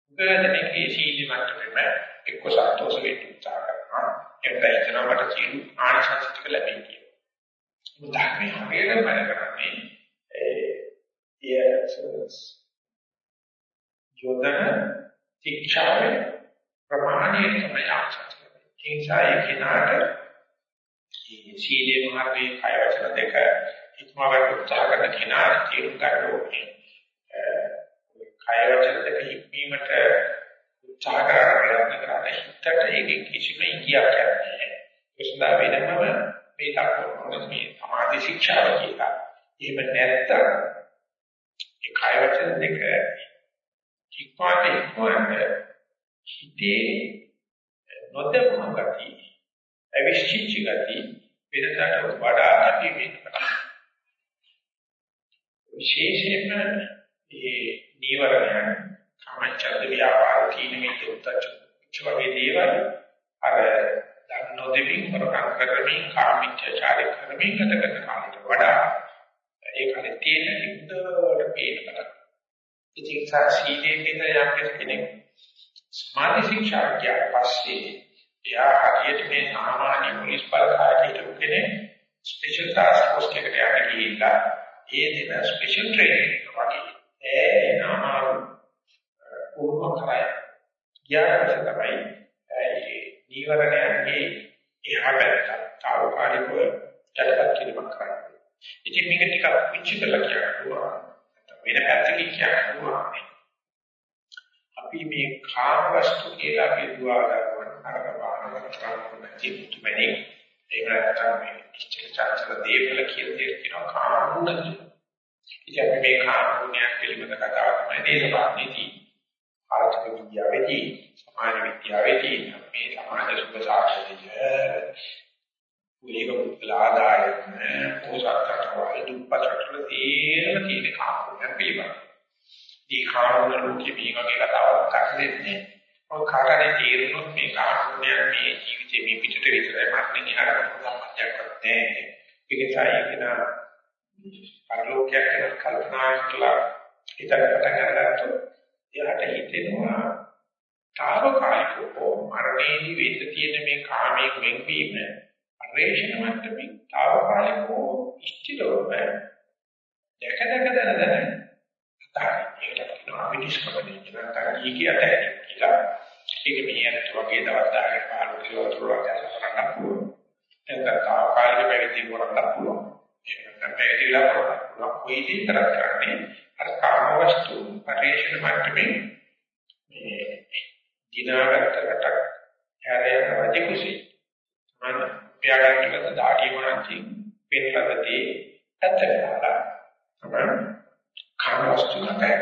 උගදෙනකේ සීල මට්ටමෙම එක්ක සන්තෝෂ වෙන්න උත්සාහ කරනවා. එතන හිතනවා මට සියලු ආනිසංස ටික ලැබෙයි කියලා. උදාහරණයක් හරියට වැඩ කරන්නේ ඒ යොදන ශික්ෂාවේ ප්‍රමාණයේ තමයි ආචාර්ය. ඒ නිසා ඒ කෙනාට මේ සීලේ මාර්ගයේ කය වචන දෙක ඉක්මවට උත්සාහ කරන කෙනාට තේරුම් ගන්න ඕනේ. කය වචන දෙක හික්මීමට උත්සාහ කරන කරන හිතට ඒකේ කිසිම ඉකියක් නැහැ. ඒ සඳහා වෙනම මේ දක්වන මේ සමාධි ශික්ෂාව කියලා. එහෙම නැත්තම් ඒ කය වචන දෙක ඉක්මවට ඉක්මවට හිතේ නොදැමුණු ගති අවිශ්චිච්ච ගති වෙනදාට වඩා අපි මේකට විශේෂයෙන්ම මේ නීවරණයන් කාමච්ඡන්ද ව්‍යාපාර තීන මිද්ද උත්තච්ච වගේ දේවල් අර දන්නෝ දෙමින් කරකම් කරමින් කාමීච්ඡාචාර කරමින් ගත කරන කාලයට වඩා ඒකනේ තියෙන ඉද්දට පේනවා. ඉතින් සාසීලයේ කියන යම් කෙනෙක් සමාධි ශික්ෂා කියන පස්සේ එයා හරියට මේ සාමාන්‍ය පොලිස් බලකාරයෙක් කෙනෙක් ස්පෙෂල් ටාස්ක් ෆෝස් එකකට යන්න ගිහිල්ලා ඒ දෙන ස්පෙෂල් ට්‍රේනින් වගේ ඒ නාමාරු උරුම කරයි. ඥානස තමයි ඒ නීවරණයන්ගේ එහා පැත්ත තාවකාලිකව යටපත් කිරීමක් කරන්නේ. ඉතින් මේක ටිකක් විචිකල කියනවා. වෙන පැත්තකින් කියනවා. අපි මේ කාම වස්තු කියලා කියුවා ගන්න අර බාහනකට කරන ජීවිතමනේ ඒක නැත්නම් මේ ඉච්ඡිත චර්චල දේවල කියලා කියනවා කාම ගුණ කියලා. ඉතින් අපි මේ කාර්යයක් පිළිබඳ කතාව තමයි දේශපාලනයේදී ආර්ථික විද්‍යාවේදී සමාජ විද්‍යාවේදී මේ සමාජ සුභ සාක්ෂිය උලේක පුද්ගල ආදායම පොසත්කටවල දුප්පත්කටවල තේරෙන තියෙන කාර්යයක් පිළිබඳ. මේ කාර්යවල ලෝකෙ මේ වගේ කතාවක් කරන්නේ ඔය කාටරේ තේරුනොත් මේ කාර්යයක් මේ ජීවිතේ මේ පිටට විතරයි මරණය හරකට සම්බන්ධයක් නැහැ. ඒක තමයි පරලෝකයක් ගැන කල්පනා කරලා හිතට පටන් අරගත්තොත් එයාට හිතෙනවා తాවකාලිකව මරණයේදී වෙන්න තියෙන මේ කාමයෙන් වෙන්වීම පරිශන මට්ටමින් తాවකාලිකව ඉෂ්ටිරෝප දැක දැක දන දන. අතාරින් ඒකට කියනවා විනිශ්කමනේ කියලා තාගී කියතේ කියලා. ඒක මෙහෙයට වගේ දවස් 10කට 15 කිලෝමීටර් වගේ කරන්න පුළුවන්. එතන తాවකාලික පැවිදි කරන්න පුළුවන්. ඒක නැත්නම් පැවිදිලා කරන්න පුළුවන්. කොයි විදිහට කරන්නේ? අර කාම වස්තු පරිශන මට්ටමින් මේ දිනාගත්ත රටක් හැරයන රජකුසී මම පියාගන්නකද දාඩිය වරන්ති පෙන්ලද්දී ඇත්තටම තමයි කාම වස්තු නැහැ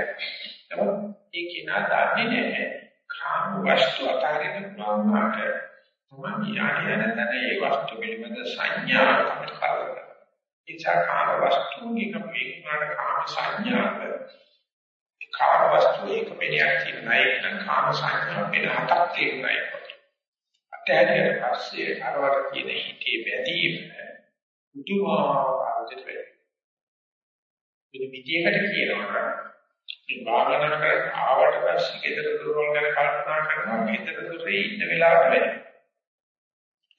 නමුත් ඒක නා දන්නේ නැහැ කාම වස්තු අතරින් නොවුනාට තමයි යානිය නැතන ඒ වස්තු පිළිබඳ සංඥා තමයි කරන්නේ ඉච්ඡා කාම වස්තු නිකම්පේ කුණාට කාම සංඥාව කාම වස්තු එක පෙණියක් තියෙනවා. ඒක නම් කාම සංඥා වෙන හතක් තියෙනවා. අත්හැරියට පස්සේ අරවට තියෙන හිතේ බැඳීම පුදුමාකාර දෙයක් වෙනවා. මේ විදියකට කියනවා මේ භාවනා කර ආවට පස්සේ ගෙදර දොරවල් ගැන කල්පනා කරනවා ගෙදර දොරේ ඉන්න වෙලාවට වෙනවා.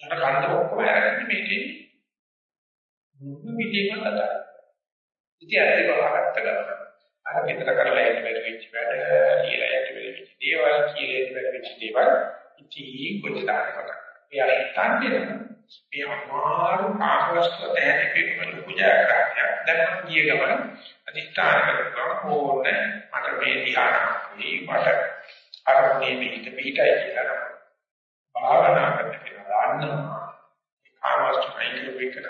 අර කන්ද ඔක්කොම අරගෙන මේකේ මුළු විදියම කතා. ඉතින් අර ඒක වහකට ගන්නවා. අර ගෙදර කරලා ඉන්න බැරි වෙච්ච වැඩ, කියලා යන්න බැරි වෙච්ච දේවල්, කියලා ඉන්න බැරි වෙච්ච දේවල් ඉතින් කොච්චරකට එයා හිතන්නේ මේ අමාරු ආවස්ත දැනෙන පිළිවෙල පුජා කරන්නේ දැන් මම ගිය ගමන අධිෂ්ඨාන කරනවා ඕනේ මට මේ ධ්‍යානයි මට අරමුණේ පිට පිටයි කියලා භාවනා කරන්න කියලා දන්නවා ඒ ආවස්ත කයින් වෙකන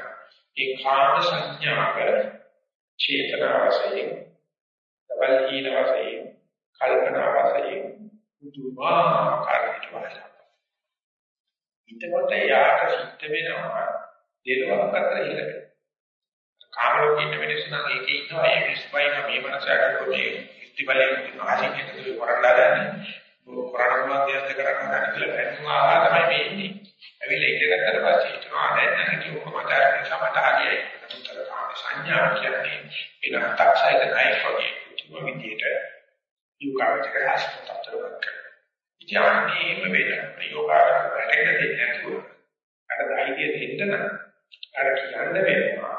ඒ කාම සංඥාක චේතනා වශයෙන් දවල් හීන වශයෙන් කල්පනා වශයෙන් පුදුමාකාර විදිහට එතකොට යාට සිද්ධ වෙනවා දෙලොවක් අතර ඉලක. කාම ලෝකෙට මිනිස්සු නම් ඒකේ ඉන්නවා ඒ මිස්පයින මේ මනසට මේ ඉස්තිබලෙන් ආශිකෙට දුර කරලා ගන්න. කරණවා දෙයක් කරන්න ගන්න කියලා පැන්නවා තමයි මේ ඉන්නේ. ඇවිල්ලා ඉඳගත්තට පස්සේ හිතනවා දැන් නම් කිව්ව මට සමතාලියයි. උත්තර කාම සංඥා කියන්නේ එන තාක්ෂයික නයිෆ් වගේ කිව්ව විදිහට යෝගාවචරය ආශ්‍රතතරවක් කරනවා. ඥානෙම වෙන යෝගාවචරය වැටෙන්න දෙන්නේ නැතුව අර ධෛර්යය දෙන්න නම් අර කියන්න වෙනවා.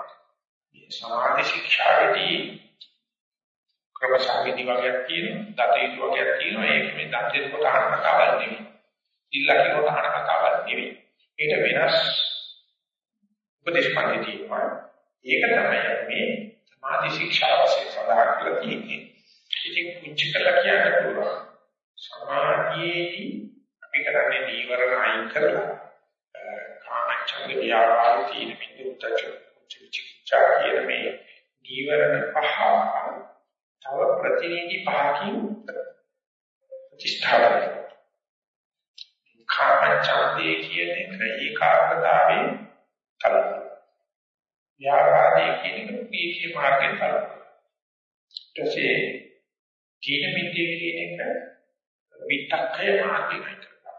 මේ සමාධි ශික්ෂාවේදී ක්‍රමශාවිදි වගේක් තියෙනවා, දතේතු වගේක් තියෙනවා. ඒක මේ දතේ කොට අහන කතාවක් නෙවෙයි. ඉල්ලකේ කොට අහන කතාවක් නෙවෙයි. ඒක වෙනස් උපදේශ පද්ධතියමයි. ඒක තමයි මේ සමාධි ශික්ෂාව වශයෙන් සඳහන් කරලා තියෙන්නේ. ඉතින් කුංච කළා කියන්න පුළුවන්. සමාධියේදී අපි කරන්නේ නීවරණ අයින් කරලා කාමච්ඡන්ද ව්‍යාපාර තීන මිදුත්තච චිකිච්ඡා කියන මේ නීවරණ පහ තව ප්‍රතිනිධි පහකින් ප්‍රතිස්ථාපනය කාමච්ඡන්දේ කියන එක ඒකාග්‍රතාවේ කලින් ව්‍යාපාරයේ කියන එක පීඨේ මාර්ගෙන් කලින් ඊට පස්සේ තීන මිද්දේ කියන එක විතක්කය මාර්ගය කරනවා.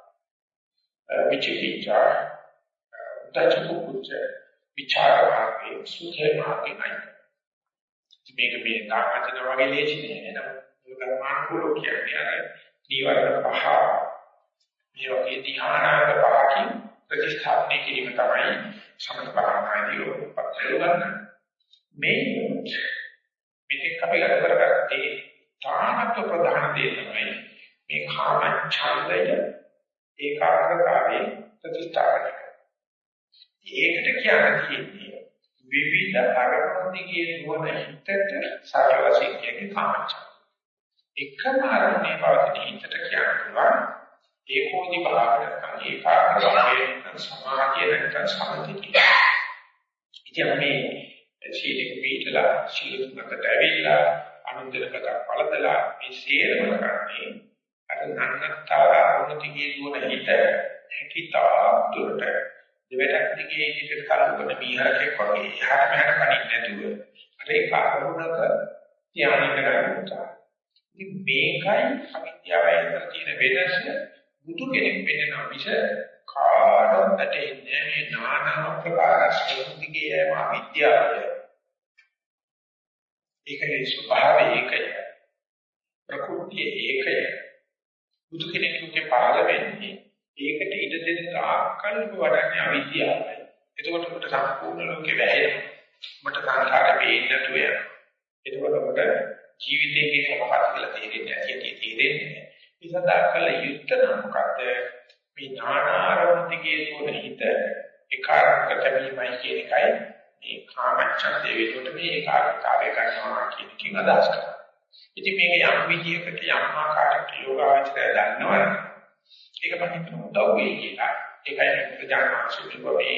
විචිකිච්ඡා දචකුච්ච විචාර මාර්ගය සුඛේ මාර්ගය මේක මේ නාමචන වගේ ලේසි නෑ නේද? ඒක ධර්මානුකූලව කියන්නේ අර නීවරණ පහ මේ වගේ ධ්‍යානාංග පහකින් ප්‍රතිස්ථාපනය කිරීම තමයි සමථ භාවනාදී උපපත්තල ගන්න. මේ මේක අපි ගත කරගත්තේ තානත්ව ප්‍රධාන දේ තමයි මේ කාම ඡන්දය ඒකාග්‍රතාවයේ ප්‍රතිස්ථාපනය ඒකට කියන්නේ විවිධ අරමුණු දිගේ දුවන හිතට සරල වශයෙන් කියන්නේ කාම ඡන්දය. එකම අරමුණේ පවතින හිතට කියනවා ඒකෝදි භාවන ඒකාග්‍රතාවයේ සමාධිය නැත්නම් සමථිය. ඉතින් මේ සීලෙක පිටලා සීලකට ඇවිල්ලා අනුන්දරකට පළදලා මේ සේරම කරන්නේ අර නන්නතර අනුතිගේ දුවන හිත හැකිතා දුරට දෙවටක් දිගේ හිතට කලබල මීහරකෙක් වගේ එහාට මෙහාට කණින් නැතුව අර ඒ කාරණක ධ්‍යාන කරගන්නවා. ඉතින් මේකයි අවිද්‍යාවයි අතර තියෙන වෙනස බුදු කෙනෙක් වෙන්න මිස කාටවත් දෙන්නේ මේ නානා ප්‍රකාර සංස්කෘතිකයේ යම අවිද්‍යාවය. ඒකේ ස්වභාවය ඒකයි. ප්‍රകൃතිය ඒකයි. බුදු කෙනෙකුගේ පහළ වෙන්නේ ඒකට ඉඩ දෙන තාක්කල් වඩන්නේ අවිද්‍යාවයි. එතකොට ඔබට සම්පූර්ණ ලෝකේ වැහෙනවා. ඔබට සංඛාරය පේන්නේ නැතුව යනවා. එතකොට ඔබට ජීවිතයේ කියන මොකක්ද කියලා තේරෙන්නේ නැති ඇති තේරෙන්නේ. මේ සඳහා කළ යුත්තේ මොකක්ද? මේ නානාරෝධිකයේ සෝන හිත ඒකාරක තැබීමයි කියන එකයි මේ කාමච්ඡන්දේ වේදොට මේ ඒකාග්‍රතාවය ගන්නවා කියන කින් අදහස් කරනවා. ඉතින් මේක යම් විදියකට යම් ආකාරයකට යෝගාවචරය දන්නවනේ. ඒක මම හිතන උදව් වෙයි කියලා. ඒකයි ප්‍රජානාංශික මේ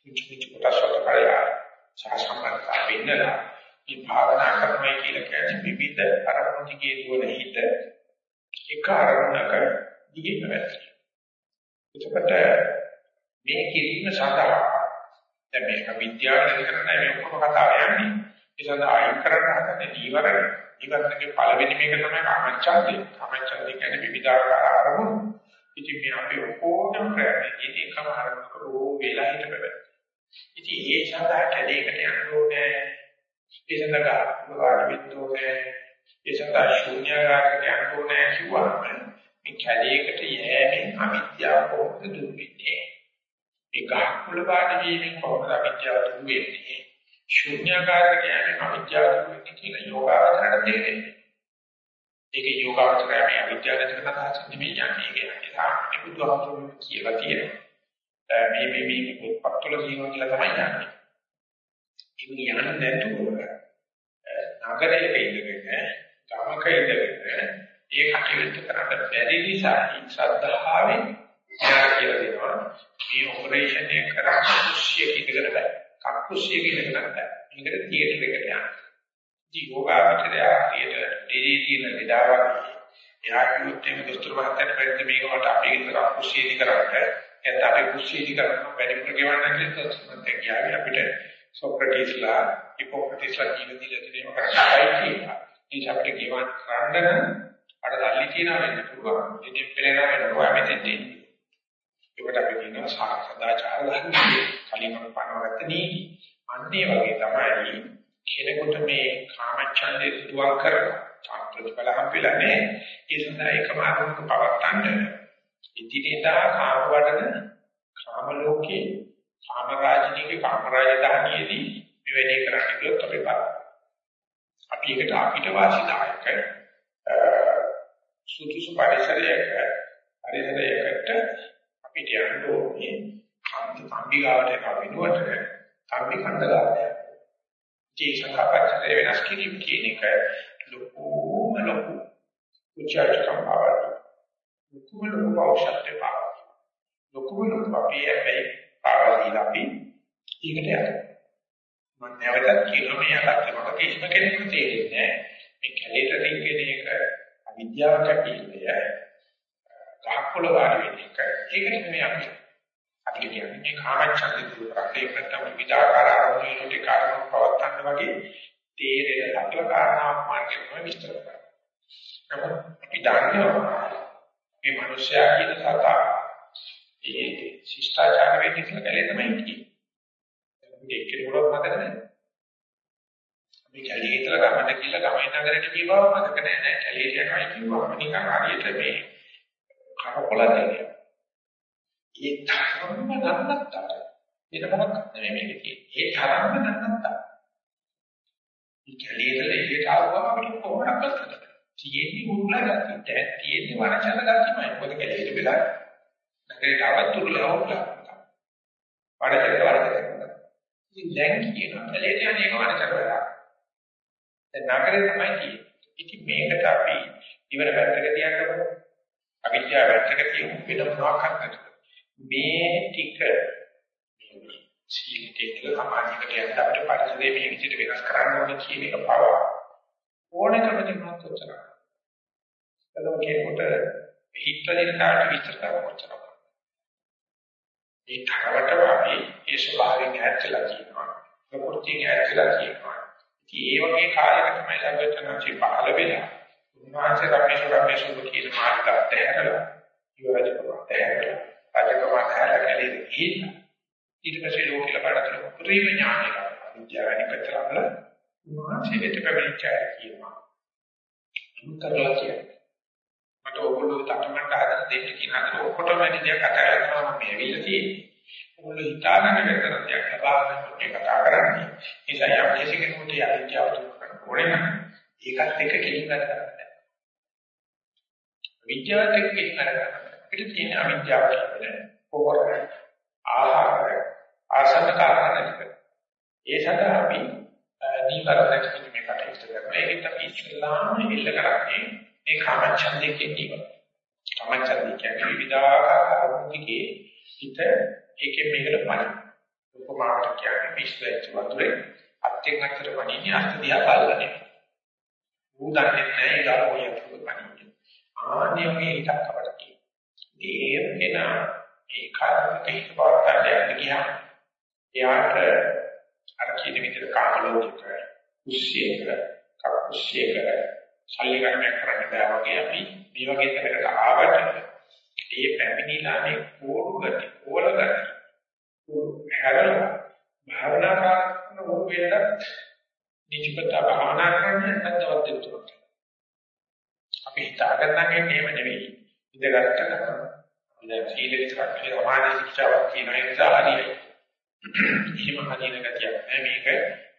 කිචි කිචි කොටස් වලට කරලා සාසම්බන්ධතාව වෙන්නලා මේ භාවනා කරනවා කියලා කියන්නේ විවිධ අරමුණු දිගේ දුවන හිත එක අරමුණක දිගේ පැවැත්ම. එතකොට මේ කිරීම සඳහා දැන් මේක විද්‍යාව නේද කරන්නේ මේ ඔක්කොම කතාව යන්නේ. ඒ සඳහා අයින් කරන්න හදන්නේ නීවරණ. නීවරණගේ පළවෙනි මේක තමයි කාමච්ඡන්දය. කාමච්ඡන්දය කියන්නේ විවිධාකාර අරමුණු. ඉතින් මේ අපි ඔක්කොම ප්‍රයත්නයේ එකම අරමුණක රෝ වේලා හිටපෙන්න. ඉතින් ඒ සඳහා කැදේකට යන්න ඕනේ. ඒ සඳහා වාඩි වෙන්න ඕනේ. ඒ සඳහා ශූන්‍යකාරකට යන්න ඕනේ කිව්වම මේ කැදේකට යෑමෙන් අවිද්‍යාව කොහොමද දුරු වෙන්නේ? ඒ ගහක් මුල පාට වීමෙන් කොහොමද අවිද්‍යාව දුරු වෙන්නේ? ශුන්‍යාකාරක කියන්නේ අවිද්‍යාව දුරු වෙන්නේ කියලා යෝගාවචරයට තේරෙන්නේ. ඒක යෝගාවචරය මේ අවිද්‍යාව දැක කතා නෙමෙයි යන්නේ. ඒක සාමාන්‍ය බුදුහාමුදුරුවෝ කියලා තියෙනවා. මේ මේ මේ පොත්වල කියනවා කියලා තමයි යන්නේ. ඉතින් යන්න නැතුව නගරයක ඉඳගෙන ගමක ඉඳගෙන ඒ කටයුතු කරන්න බැරි නිසා ශ්‍රද්ධාවෙන් ඥාන කියලා දෙනවා. මේ ඔපරේෂන් එක කරන්න කුස්සියක ඉඳගෙන බෑ. කක්කුස්සියක ඉඳගෙන බෑ. මේකට තියටර් එකට යන්න. ඉතින් යෝගාවචරය හරියට දෙදී තියෙන විඩාවක් එයා කිව්වොත් මේ දොස්තර මහත්තයාට පෙරත් මේක මට අපේ ගෙදර කුස්සියේදී කරන්න. එතන අපේ කුස්සියේදී කරන්න වැඩිපුර ගෙවන්න කියලා තමයි කියාවේ අපිට සොක්‍රටිස්ලා හිපොක්‍රටිස්ලා කියන දේ දෙන්නම කරන්නයි කියනවා. ඒ අපිට ගෙවන්න කරන්න නම් අර දල්ලි තියනවා වෙන්න පුළුවන්. ඉතින් පෙරේනා වෙනවා මෙතෙන්දී. ඒකට අපි කියනවා සදාචාර ධර්ම කලින් අපි පනවගත්ත නීති. අන්නේ වගේ තමයි කෙනෙකුට මේ කාමච්ඡන්දේ දුවක් කරලා ප්‍රතිඵල හම්බෙලා නැහැ. ඒ සඳහා එකම අරමුණක පවත්තන්න ඉදිරියදා කාම වඩන කාම ලෝකේ කාම රාජනීය කාම රාජධානියේදී මෙවැනි කරන්න ගියොත් අපි බලන්න. අපි ඒකට අපිට වාසිදායක සුදුසු පරිසරයක පරිසරයකට අපිට යන්න ඕනේ කන්ද සම්බිගාවට යන වෙනුවට තම්බි කන්ද ගන්න. ඒ සංකප්පය වෙනස් කිරීම කියන එක ලොකුම ලොකු උච්චාරකම් බවට ලොකුම ලොකු අවශ්‍යත්වය පාවා. ලොකුම ලොකු අපි හැබැයි පාවාදී අපි ඒකට යනවා. මම නැවතත් කියනවා මේ අකටම කිසිම කෙනෙකුට තේරෙන්නේ නැහැ. මේ කැලේට රින්ගෙන එක අවිද්‍යාව කැපිල්ලය ගහකොළ වාඩි වෙන එක. ඒක නෙමෙයි අපි. අපි කියන්නේ මේ කාමච්ඡන්දේ දුර කරන්නේ නැත්නම් විදාකාර ආරෝහණයට කාරණා පවත්තන්න වගේ තේරෙන සකල කාරණාවක් මාර්ගෙම විස්තර කරනවා. නමුත් අපි දන්නවා මේ මිනිස්යා කියන සතා ඒ ශිෂ්ටාචාර වෙන්නේ කියලා කලේ තමයි කියන්නේ. මේක කෙනෙකුට මතක නැහැ. මේ කැලේ ඉතල ගමන කියලා ගමේ නගරයට ගියවම මතක නැහැ. කැලේ යනවා කිව්වම නිකන් හරියට මේ කරකොල දෙන්නේ. ඒ තරම්ම නන්නත්තර. වෙන මොකක්ද නෙමෙයි මේක කියන්නේ. ඒ තරම්ම නන්නත්තර. මේ කැලේදල එළියට ආවම අපිට කොහොමද කරන්නේ? තියෙන්නේ මුල්ලා ගැති. තියෙන්නේ වනචන ගැතිමයි. මොකද කැලේට වෙලා නගරයට ආවත් තුරුලා වුණා. වනචන වරද. ඉතින් දැන් කියනවා කැලේට යන්නේ ඒක වනචන වෙලා. දැන් නගරේ තමයි තියෙන්නේ. ඉතින් මේකට අපි ඉවර පැත්තක තියන්නකො අවිද්‍යාව වැටක තියෙන වෙන මොනවාක්වත් නැති. මේ ටික සීලකේ කියලා සමාධියකට යන්න අපිට පරිසරයේ මේ විදිහට වෙනස් කරන්න ඕනේ කියන එක පව ඕනකම තිබුණත් කොච්චර. එතකොට කෙනෙකුට හිතවලින් කාට විස්තර කරන්න කොච්චර. ඒ තරවට අපි ඒ ස්වභාවයෙන් ඇත්තලා කියනවා. ප්‍රകൃතියෙන් ඇත්තලා කියනවා. ඉතින් ඒ වගේ කාලයක තමයි ලඟට පහළ වෙලා උන්වහන්සේ රමේශ රමේශ කියන මාර්ගයට ඇහැරලා ඉවරජකම ඇහැරලා. රජකම ඇහැරලා කැලේ ගිහින් ඊට පස්සේ ලෝකෙල බඩතල ප්‍රේම ඥානය විද්‍යාවනි පතරවල උන්වහන්සේ වෙත පැමිණිච්චා කියනවා. අනුතරලා කියන්නේ. මට ඕගොල්ලෝ තටමඬ හදන දෙන්න කියන අතර ඔක්කොටම වැඩි දෙයක් කතා කරනවා මම මේ ඇවිල්ලා තියෙන්නේ. ඔගොල්ලෝ හිතාගෙන විතර දෙයක් ලබාගෙන මේ කතා කරන්නේ. ඒ නිසා යම් කිසි කෙනෙකුට අවිද්‍යාව දුරු කරන්න ඕනේ නම් ඒකත් එක්ක කෙලින් වැඩ කරන්න බෑ. විද්‍යාවත් එක්ක කෙලින් වැඩ කරන්න. අපිට තියෙන අවිද්‍යාව කියන්නේ පොහොර ආහාර ආසන්න කාරණා නැතික. ඒ සඳහා අපි දීපරණයක් කිරීමේ කටයුතු කරනවා. ඒකත් අපි ඉස්ලාම ඉල්ල කරන්නේ මේ කාමච්ඡන්දයේ කියනවා. කාමච්ඡන්දය කියන්නේ විවිධාකාර අරමුණකේ හිත ඒකෙන් මේකට පණ. උපමාවට කියන්නේ විශ්ලේෂ වතුරේ අත්යෙන් අතට පණින්නේ අත් දිහා බලන්නේ. ඌ දන්නේ නැහැ ඒක ඔය අතුරු පණින්නේ. ආන්නේ මේ හිතක් අපට තියෙනවා. ඒ වෙන ඒ කාර්යක හිත පවත්වාට යන්න ගියාම එයාට අර කියන විදිහට කාම ලෝකික කුස්සියක කකුස්සියක ශල්‍යකරණය කරන්න බෑ වගේ අපි මේ වගේ තැනකට ආවට ඒ පැමිණිලා මේ කෝරු ගති, කෝල ගති, හැරලා භාවනා කරන උරු වෙන්නත් නිජපත භාවනා කරන්නේ නැත්නම් දෙතුනක්. අපි හිතාගන්නන්නේ එහෙම නෙවෙයි. ඉඳගත්ත කරන. දැන් සීල විතරක් නෙවෙයි සමාධි ශික්ෂාවක් කියන නිසා හරියයි. එහෙම හරියන ගතියක් නෑ මේක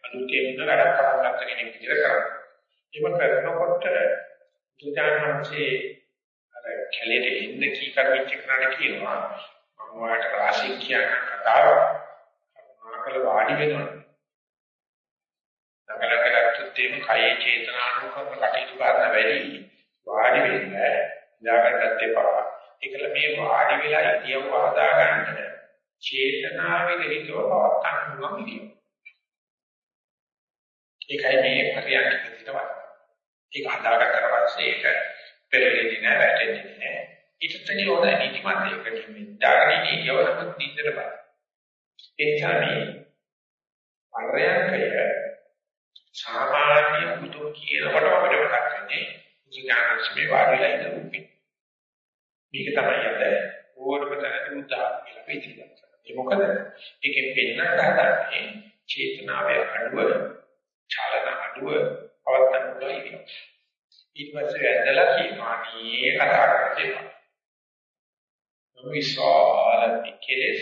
අලුතෙන් ඉන්න වැඩක් කරන්න ගන්න කෙනෙක් විදිහට කරන්නේ. ඒක කරනකොට දුජානන්සේ අර කැලේට එන්න කී කරවිච්ච කරන්න කියනවා මම ඔයාලට රාශිය කියන කතාව මාකල වාඩි වෙනවා නගලක ගත්තොත් එහෙම කයේ චේතනානුකම්ප කටයුතු කරන වැඩි වාඩි වෙන්න ඉඳාගන්නත් එපා ඒකල මේ වාඩි වෙලා ඉතියව හදා ගන්න චේතනාවේ හිතව පවත්තන්න පුළුවන් විදිය ඒකයි මේ පරියන්ක හිතවත් ඒක හදාගත්තට පස්සේ ඒක පෙරෙන්නේ නැහැ වැටෙන්නේ නැහැ ඊට තනිය හොඳ නිදිමත ඒකට මේ ධාරණී යවනත් නින්දට බල ඒ නිසා මේ පරයන්කය සාමාන්‍ය බුදු කියනකොට අපිට මතක් වෙන්නේ විඥානස්මේ වාරිලා ඉන්න රූපේ මේක තමයි අද ඕනම තැනක උදාහරණ කියලා පිළිගන්නවා ඒ මොකද ඒකෙන් පෙන්නට හදන්නේ චේතනාවේ අඩුව චලන අඩුව පවත්තන උදේ ඊට පස්සේ ඇදලා කියනවා මේ කතා කරන්නේ. විශාල කෙලෙස්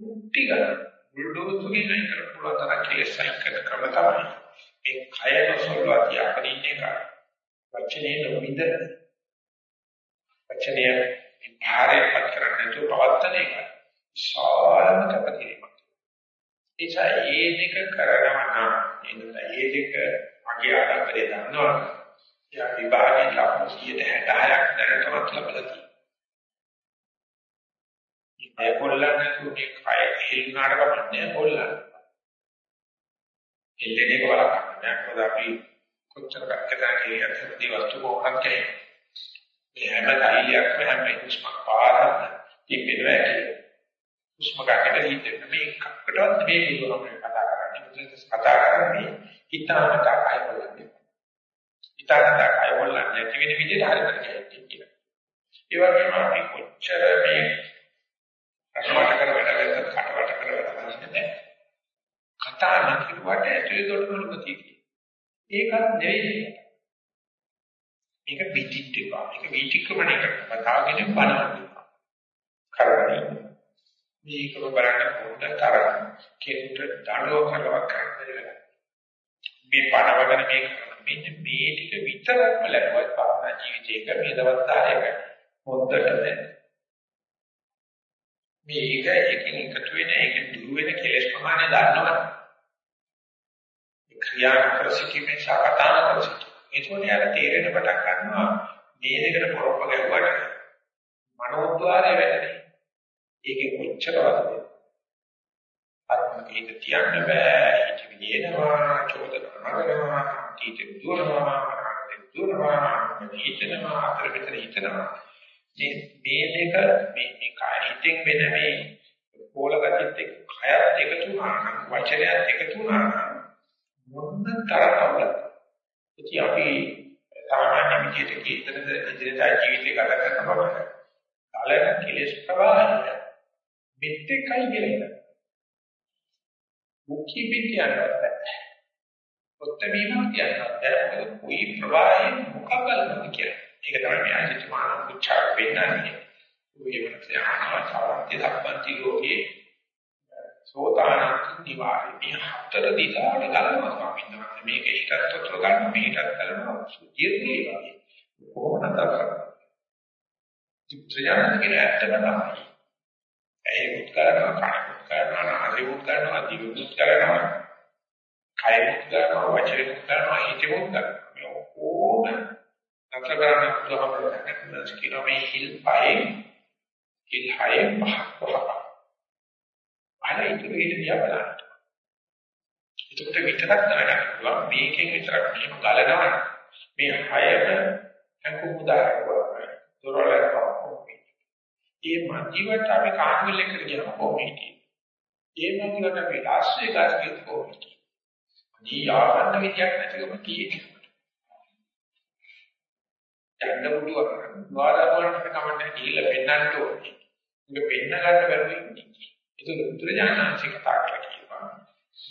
මුක්ති ගන්න. බුල්ඩෝසුකින් නයි කරපුවා තරම් කෙලෙස් සයිකල් ක්‍රම තමයි. මේ කය නොසලවා තියාගෙන ඉන්න එක. වචනේ නොවිද වචනේ විහාරය පත් කරන්නේ තු පවත්තන එක. විශාලම කපකිරීමක්. එචා ඒ දෙක කරනවා නම් ඒ දෙක මගේ ආදම්බරේ දන්නවා යා විභාගයේ ලකුණු 166ක් දැනටමත් ලැබලා තියෙනවා. මේ කොල්ලන් තුනේ කය හිල්නාට කමන්නේ කොල්ලන්. එල්ලෙන එක වලක්වන්න මොකද අපි කොච්චර කක්කදා කියලා සත්‍ය වස්තු කොහොමද කියන්නේ. මේ හැම තයිලයක්ම හැම හුස්මක් පාරක් තිබෙනවා කියන්නේ. හුස්ම ගන්නට හිතෙන්න මේ එකකටවත් මේ විදිහට කතා කරන්නේ. කතා කරන්නේ හිතාමතා කය වලන්නේ. හිතාගත්තා කයවල නැති වෙන විදිහට හරියට කියන්නේ කියලා. ඒ වගේම අපි කොච්චර මේ රසවට කර වැඩ කරලා කටවට කර වැඩ කරන්නේ කතා නොකිරුවට ඇතුලේ දොඩමලු ගතිය ඒකත් නෙවෙයි. මේක පිටිට එපා. මේක විචික්‍රමණය කරනවා. තාගෙන බලන්න. කරන්නේ. මේකව බලන්න පොඩ්ඩක් තරම් කෙනෙකුට දඬුව කරවක් කරන්න මේ පණවගෙන මේ මෙන්න මේ ටික විතරක්ම ලැබුවත් භාවනා ජීවිතයක මේ දවස් 10ක හොද්දට දැන් මේක එකකින් එකතු වෙන එකෙන් දුර වෙන කෙලෙස් ප්‍රමාණය දන්නවනේ ක්‍රියා කරසිකීමේ සාකතාන කරසිකී ඒකෝනේ අර තේරෙන පටන් ගන්නවා. මේ දෙකට පොරොප්ප ගැහුවට මනෝද්වාරය වෙන්නේ ඒකේ කොච්චරවද අරමුණක හිත තියන්න බෑ. හිත විදිනවා චෝදන කරනවා කීට දුරනවා දුරනවා හිතනවා අතර පිටර හිතනවා. මේ මේ දෙක මේ මේ කායිතෙන් වෙන මේ පොළ ගතිත් එක්ක කයත් එකතු වුණා වචනයත් එකතු වුණා මොන තරම්ද ඉතින් අපි සාමාන්‍ය විදිහට කීතනද ඉදිරියට ජීවිතය ගත කරනකොට කලන කෙලෙස් ප්‍රවාහය මෙත් එකයි කියලා මුඛ්‍ය පිටියන්නත් බෑ. ඔත්ත බීමක් කියන්නත් බෑ. මොකද කුයි ප්‍රවාහයෙන් මුඛ බලන්න කියලා. ඒක තමයි මේ අජිත මාන උච්චාර වෙන්නන්නේ. ඔය වෙනස යනවා සාරාන්ති සම්පන්ති ලෝකේ සෝතාන නිවාරේ. මේ හතර දිගාට ගලනවා ස්වාමීන් වහන්සේ. මේක හිතත් උතර ගන්න මේකත් කරනවා ජීර්ණේ වගේ. කොහොමද කරන්නේ චිත්‍රයන් කියන ඇත්තම තමයි. ඒ උත්කරනවා කණකුත් කරනවා නාසයුත් කරනවා දිවුත් කරනවා කයුත් කරනවා වචනෙත් කරනවා හිතෙත් කරනවා මේ ඔක්කොම නතර කරන්න පුළුවන් අපිට කියන මේ හිල් පහේ හිල් හයේ පහක් පහක්. අර ඉතුරු ඊට දිහා බලන්න. ඒකට විතරක් දැනගන්න පුළුවන් මේකෙන් විතරක් මෙහෙම ගලනවා මේ හයම අකුමුදාරක දොරලක් කොහොමද? ඒ මධ්‍යවට අපි කාංගල එකට ගියම කොහොමද? ඒ මධ්‍යවට අපි ලාස් වේගාස් ගියම කොහොමද? දී ආවන්න විදියක් නැතිවම තියෙන්නේ. යන්න පුළුවන්. වාදා වලට කමන්න ගිහිල්ලා පෙන්නන්න ඕනේ. ඒක පෙන්න ගන්න බැරුව ඉන්නේ. ඒක බුදුරජාණන්සේ කතා කරලා කියනවා.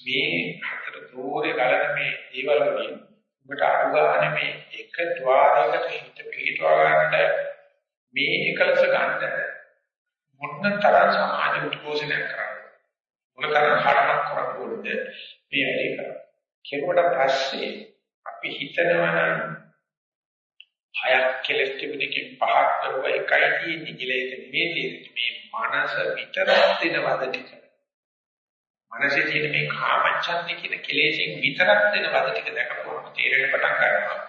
මේ හතර දෝරේ ගලන මේ දේවල් වලින් ඔබට අනුගානේ මේ එක ద్వාරයකට හිත පිළිටවා ගන්නට මේ එකලස ගන්න මොන තරම් සමාජ උත්කෝෂණය කරන්නේ මොන තරම් හරණක් කරකෝද මේ වැඩේ කරන්නේ කෙරුවට පස්සේ අපි හිතනවා නම් හයක් කෙලස් තිබුණකින් පහක් කරුවා එකයි තියෙන්නේ කියලා ඒක නෙමෙයි තියෙන්නේ. මේ මනස විතරක් දෙන වද ටික. මනසේ තියෙන මේ කාමච්ඡන්දේ කියන කෙලෙසෙන් විතරක් දෙන වද ටික දැකපුවම තේරෙන්න පටන් ගන්නවා.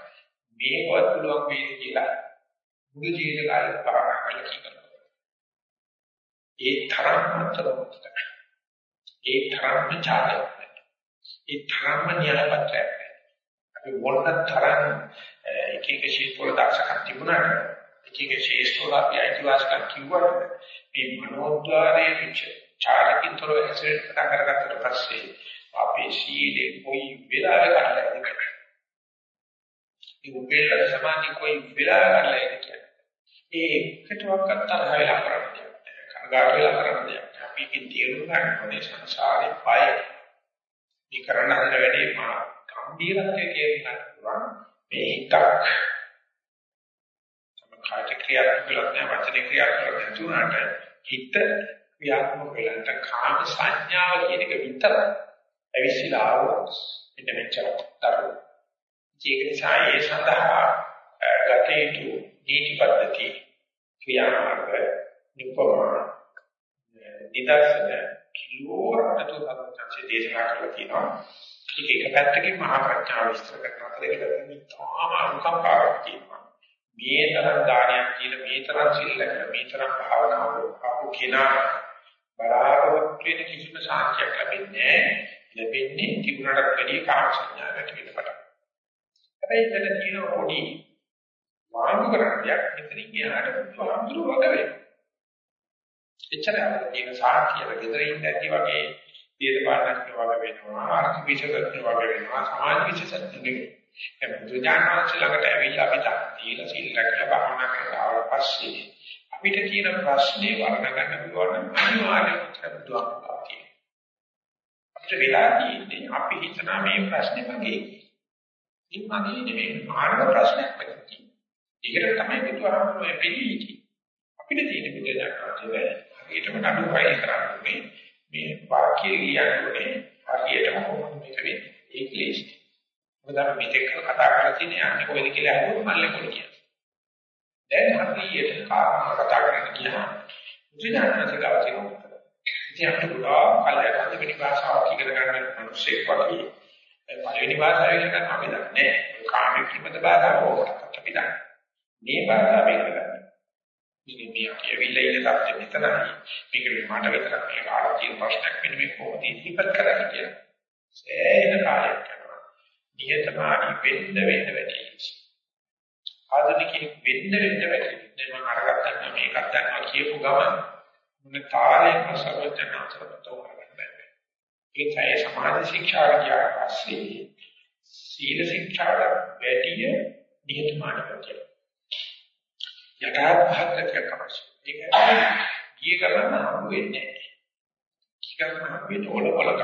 මේකවත් පුළුවන් වෙයි කියලා මුළු ජීවිත කාලෙ භාවනා කරලා කියනවා ඒ තරම් අතරමත ඒ තරම් චාරයක් ඒ තරම් න්‍යායපත්‍රයක් අපි මොන තරම් එක එක ශීතල දක්ෂකම් තිබුණාට එක එක ශේෂ්ඨවල අපි අයිතිවාසිකම් කිව්වට මේ මනෝද්වාරයේ විච චාරකින්තර හැසිරෙන්න පටන් අරගත්තට පස්සේ අපේ ශීලේ කොයි වෙලාවක කරලාද කියන්නේ. ඒ උපේල සමාධි කොයි වෙලාවක කරලාද කියන්නේ. ඒ එකටවත් තරහ වෙලා කරන්නේ. කනගාටු වෙලා කරන්නේ. අපි ඉතින් තේරුම් ගන්න ඕනේ සංසාරේ පය. මේ කරන හදන වැඩේ මා ගම්බීරත්වයේ තේරුම් ගන්න පුළුවන්. මේ හිතක් කායික ක්‍රියාවක් කළත් නෑ වචනේ ක්‍රියාවක් කළත් නැතුණාට හිත ක්‍රියාත්මක වෙලන්ට කාම සංඥාව කියන එක විතර ඇවිස්සලා ආවොත් මෙන්න මෙච්චර තරු. ඒක නිසා ඒ සඳහා ගතේතු නීති පද්ධති ක්‍රියාමාර්ග නිපමන නිදර්ශන කිලෝරකට තුනක් දේශනා කරලා තියෙනවා. ඒක එක පැත්තකින් මහා ප්‍රඥාව විස්තර කරනවා. ඒකට මේ තාම අනුකම්පාවක් තියෙනවා. මේ තරම් දානයක් කියලා මේ තරම් සිල් ලැබලා මේ තරම් භාවනාව අපු කෙනා බලාපොරොත්තු වෙන කිසිම සාක්ෂියක් ලැබෙන්නේ ලැබෙන්නේ තිබුණාට වැඩි කාම සංඥාවක් වෙන පටන්. හැබැයි එතන තියෙන පොඩි වාංගු කරණයක් මෙතනින් ගියාට බුදුහාමුදුරුවෝ වගේ වෙනවා. එච්චරයි අපිට තියෙන සාක්ෂියව ගෙදරින් නැති වගේ දේශපාලනඥ වගේ වෙනවා ආර්ථික විශේෂඥ වගේ වෙනවා සමාජ විශේෂඥ නෙවෙයි. ඒ බුදුජානක ළඟට ඇවිල්ලා අපි තීලා සීල රැකලා භාවනා කරලා ආවට පස්සේ අපිට තියෙන ප්‍රශ්නේ වර්ණ ගන්න පුළුවන් අනිවාර්යයෙන්ම උත්තර බුදුහාමුදුරුවෝ කියනවා. අපිට වෙලා තියෙන්නේ අපි හිතනා මේ ප්‍රශ්නේ මගේ. මේ මගේ නෙමෙයි මානව ප්‍රශ්නයක් වෙන්නේ ඒකට තමයි බුදුහාමුදුරුවෝ පිළිවිති අපිට තියෙන බුදුජානක හරියටම නඩු වයින් කරන්නේ. මේ වාක්‍යය කියන්නේ හරියටම කොහොමද මේක වෙන්නේ ඒ ක්ලේශ. මොකද අපි මෙතෙක් කතා කරලා තියෙන්නේ යන්නේ කොහෙද කියලා අහුවොත් මල්ලේ කොල කියන්නේ. දැන් හරියට කාරණා කතා කරන්න ගියාම මුචිනානසිකව තියෙනවා. ඉතින් අපිට ගොඩාක් කල්යනා දෙවෙනි භාෂාවක් ඉගෙන ගන්න මිනිස්සෙක් වගේ පළවෙනි භාෂාව ඉගෙන ගන්න අපි දන්නේ නැහැ. කාමයේ කිමද භාෂාව ඕකට අපි දන්නේ. මේ භාෂාව ඉගෙන ගන්න ඉතින් මේ අපි ඇවිල්ලා ඉන්න තත්ත්වෙ මෙතනයි. මේක මට විතරක් මේ කාලේ තියෙන ප්‍රශ්නයක් වෙන මේ කොහොමද ඉතිපත් කරන්නේ කියලා. සෑහෙන කාලයක් යනවා. නියතමානී වෙන්න වෙන්න වැඩි. ආධුනිකයෙක් වෙන්න වෙන්න වැඩි. දැන් මම අරකට ගන්න මේකක් ගන්නවා කියපු ගමන් මොන තාලයක සර්වඥාන්තරතෝ කරගන්න බෑ. ඒ තමයි සමාජ ශික්ෂා ගියාට පස්සේ සීල ශික්ෂාට වැඩි නිහතමානීකම කියලා. යටහත් භාගයක් අවශ්‍යයි. ඒක ගිය කරන්න හම්බ වෙන්නේ නැහැ. ගිය කරන්න හම්බ වෙන්නේ ඕලවලක.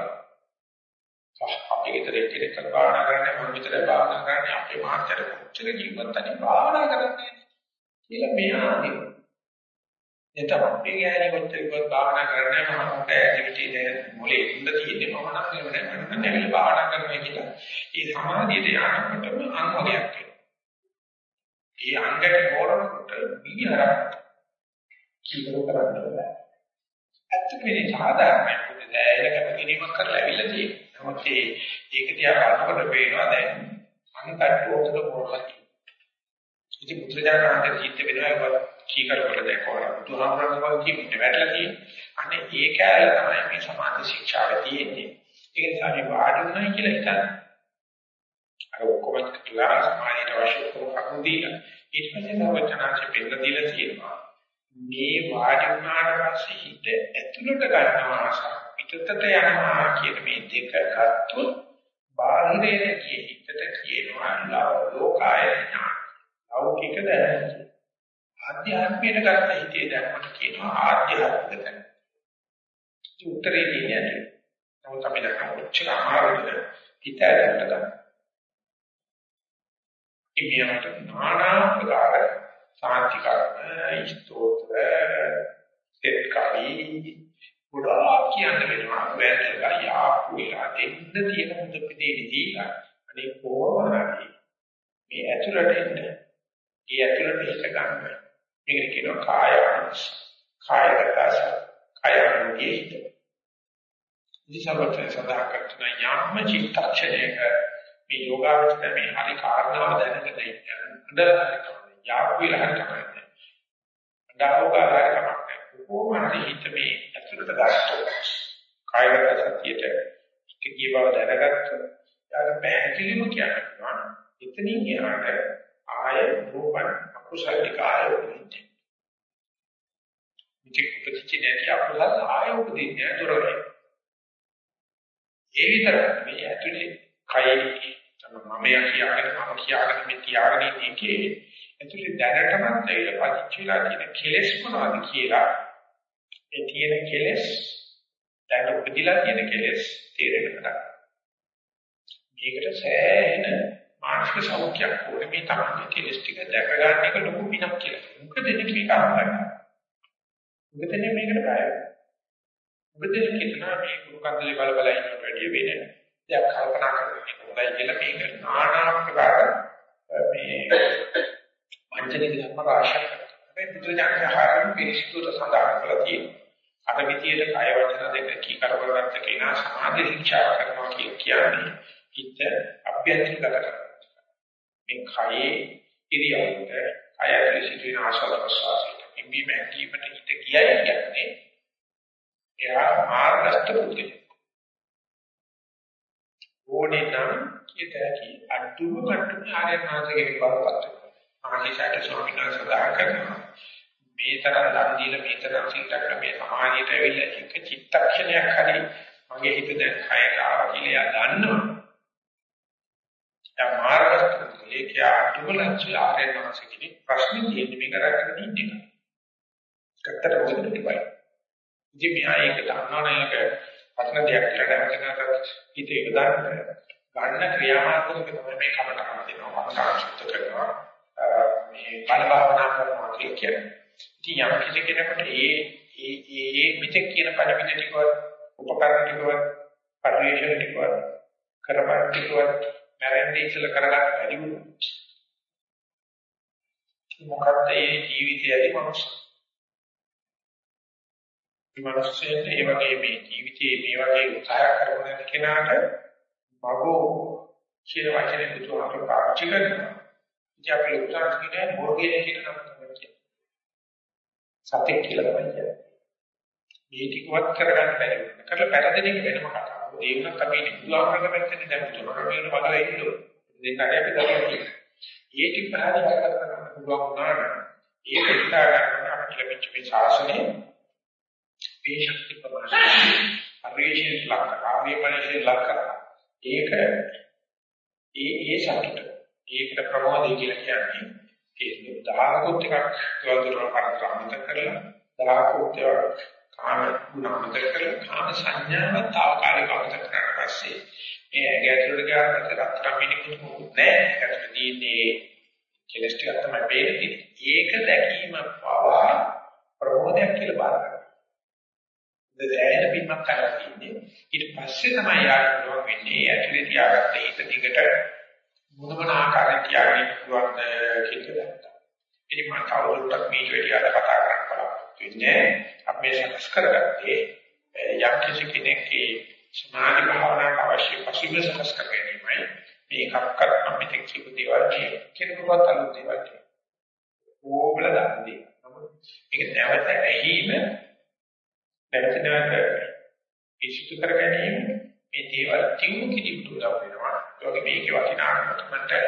අපි ගෙදර එක්කෙනෙක් භාවනා කරන්නේ මම විතර භාවනා කරන්නේ අපේ මහත්තයට කොච්චර ජීවත් තනි භාවනා කරන්නේ කියලා මෙයා අදිනවා. එතකොට මේ ගෑණි කොච්චර කිව්වත් භාවනා කරන්නේ මම ඇක්ටිවිටි දැන් මොලේ ඉන්න තියෙන්නේ මම නම් නෙවෙයි මම නැවිල භාවනා කරනවා කියලා. ඒ සමාධියට යනකොටම අංගයක් වෙනවා. ඒ අංගයට හොරනකොට බීහරක් කිව්ව කරන්නේ නැහැ. ඇත්තටම මේ සාධාරණයි පොඩි දැයල කැපකිරීමක් කරලා ඇවිල්ලා තියෙනවා. නමුත් ඒ ඒක දිහා බලනකොට පේනවා දැන් අනිකට උතර පොරලා ඉතින් බුදුරජාණන් වහන්සේ ජීවිත වෙනවා කීකර කර දැක්වලා බුදුහාමරගේ ජීවිතේ වැටලා තියෙන්නේ. අනේ ඒ කෑල්ල තමයි මේ සමාධි ශික්ෂාවේ තියෙන්නේ. ඒක නිසා මේ වාඩි වුණා කියලා හිතන්න. අර ඔක්කොම කියලා සමාධියට අවශ්‍ය කරන දීලා ඊට පස්සේ නවචනාංශ පෙන්න දීලා තියෙනවා. මේ වාඩි වුණාට පස්සේ හිත ඇතුළට ගන්නවා සහ පිටතට යනවා කියන මේ දෙක ගත්තොත් බාහිරයේ හිතට කියනවා ලෝකාය ඥාන. ලෞකික දැන. ආධ්‍යාත්මයට ගත්ත හිතේ දැනකට කියනවා ආධ්‍යාත්මික දැන. ඒ උත්තරේ කියන්නේ නමුත් අපි දැක්කම ඔච්චර අමාරුද හිත ඇතුළට ගන්න. ඉබියමට নানা ප්‍රකාර සාන්තිකරණ ස්තෝත්‍ර සෙත්කාරී ගොඩාක් කියන්න වෙනවා. වැදගත් යාපු වෙලා දෙන්න තියෙන මුද පිටේදී අනේ කොහොම හරි මේ ඇතුළට එන්න. ඒ ඇතුළට හිත ගන්න. මේකට කියනවා කාය කායගතස කායනුගේ හිත ඉතිසබත සදා කරන යාම චිත්තක්ෂණයක මේ යෝගාවචර මේ හරි කාරණාව දැනගෙන ඉන්න යාපු වෙලා හරි තමයි. ඩාවෝගාරය තමයි. කොහොමද හිත මේ ඇතුළට ගන්නට කායගත සතියට කිකී බව දැනගත්ත. යාට පැහැදිලිම කියනවා. එතනින් එහාට ආය රූපන් අකුසල කාය උපදින්නේ. මිත්‍ය උපදිච්ච නැති අකුසල ආය උපදින්නේ දොරේ. ඒ විතර මේ ඇතුලේ කයි මම යා කියාගෙන මම කියාගෙන මේ තියාගෙන ඉන්නේ ඇතුලේ දැනටමත් ඒක පදිච්චිලා තියෙන කෙලෙස් මොනවද කියලා ඒ තියෙන කෙලෙස් දැන් උපදිලා තියෙන කෙලෙස් තේරෙන්න ගන්නවා. මේකට සෑහෙන මානසික සෞඛ්‍යයක් ඕනේ මේ තමයි කෙලෙස් ටික දැක ගන්න එක ලොකු පිනක් කියලා. මොකද දෙන්නේ මේක අහන්න. මොකද දෙන්නේ මේකට බයයි. මොකද දෙන්නේ කියනවා මේ ගුරු කන්දලේ බල බල ඉන්නට වැඩිය වෙන දෙයක් කල්පනා කරන්නේ හොඳයි කියලා මේක නානා ප්‍රකාර මේ වංචනික ධර්ම රාශියක් මේ බුදුරජාණන් ආහාරයෙන් පිරිසිදුට සඳහන් කරලා තියෙනවා. අර විදියට කය වචන දෙක කී කරවගත්ත කෙනා සමාධි ශික්ෂා කරනවා කියන්නේ හිත අභ්‍යන්තර කරගන්න. මේ කයේ ඉරියව්වට කය ඇතුලේ සිටින ආශාව ප්‍රසවාසයට ඉම්බි මැකීමට හිත කියයි කියන්නේ එයා මාර්ගස්ත පුද්ගලෙක්. ඕනේ නම් කීයටකි අටුම කටුම ආර්යනාථගේ බලපත් ආනිසාරට ස්වාමීන් වහන්සේ සඳහන් කරනවා මේ තරම් දන් දීලා මේ තරම් සිල්තක් මේ සමාධියට ඇවිල්ලා එක චිත්තක්ෂණයක් හරි මගේ හිත දැන් කයට ආවා කියලා දන්නවා. ඒ මාර්ගස්ත ලේඛ්‍යා අතුලංච ආරේනවාසිකේ ප්‍රශ්න තියෙන්නේ මේ කරගෙන ඉන්නේ. කත්තර මොකද තිබයි. ඉතින් මෙහා ඒක දන්නවනේ ඒක වචන දෙයක් කියලා දැනගන්නට හිතේ යොදාගන්න ගන්න ක්‍රියාමාර්ගක තමයි මේ කමටහන දෙනවා. මම කාර්යසුත් කරනවා. මේ බල භාවනා කරනවා කියන්නේ. ඉතින් යම් කිසි කෙනෙකුට ඒ ඒ ඒ මිත්‍ය කියන පරිමිත ටිකව උපකරණ ටිකව පරිවේෂණ ටිකව කරපත් ටිකව මැරෙන්නේ ඉස්සල කරගන්න බැරි වුණොත් මොකක්ද මේ ජීවිතයේදී මනුස්ස මනුස්සයෙක් ඒ වගේ මේ ජීවිතයේ මේ වගේ උත්සාහ කරන කෙනාට මගෝ කියන වචනේ බුදුහාමුදුරුවෝ පාවිච්චි කරනවා ඉතින් අපි උදාහරණ කියන්නේ මොර්ගේ කියන නම තමයි කියන්නේ. සත්‍ය කියලා තමයි කියන්නේ. මේ ටිකවත් කරගන්න බැරි වෙන. කරලා පැරදෙන එක වෙනම කතාවක්. ඒ වුණත් අපි බුදුහාමරගේ පැත්තේ දැන් තුනකට බලලා ඉන්නෝ. දෙන්නට අපි දකිනවා. ඒ ටික පහදා කරගන්න පුළුවන් වුණාට ඒක හිතා ගන්න අපිට ලැබිච්ච මේ ශාසනය මේ ශක්ති ප්‍රමාණය පරිශීල ලක්ක ආවේ පරිශීල ලක්ක ඒක ඒ ඒ සතුට. ඒකට ප්‍රමෝදය කියලා කියන්නේ ඒ දහකොත් එකක් දවල්තර පරක්‍රමත කරලා දහකොත් එකක් කාම ගුණමත කරලා කාම සංඥාව తాවකාලික අවතර කරලා පස්සේ මේ ඇගැතුලට ගියාට රත්තරන් මිනිකුත් මොකුත් නැහැ. ඒකට දීන්නේ කෙලස් ටික තමයි පේන්නේ. ඒක දැකීම පවා ප්‍රමෝදයක් කියලා බලන්න. දැනෙන පින්මක් කරලා තියෙන්නේ. ඊට පස්සේ තමයි යාට පුළුවන් වෙන්නේ ඇතුලේ තියාගත්ත හිත දිගට මොන මොන ආකාරයෙන් තියාගෙන පුළුවන්ද කියලා ගත්තා. ඉතින් මම කවුරුත් මේ විදිහට කතා කරන්න වෙන්නේ අපි සකස් කරගත්තේ යම් කිසි කෙනෙක්ගේ සමාධි භාවනාවට අවශ්‍ය පසුබිම සකස් කර ගැනීමයි. මේකක්වත් අපි තෙක් කියපු දේවල් කෙනෙකුට අලුත් දේවල් ඕබල දන්නේ. ඒක නැවත ඇහිම නැවත නැවත පිසිතු කර ගැනීම මේ දේවල් තියුණු කිරීමට උදව් වෙනවා. ඒ වගේ මේකේ වටිනාකම තමයි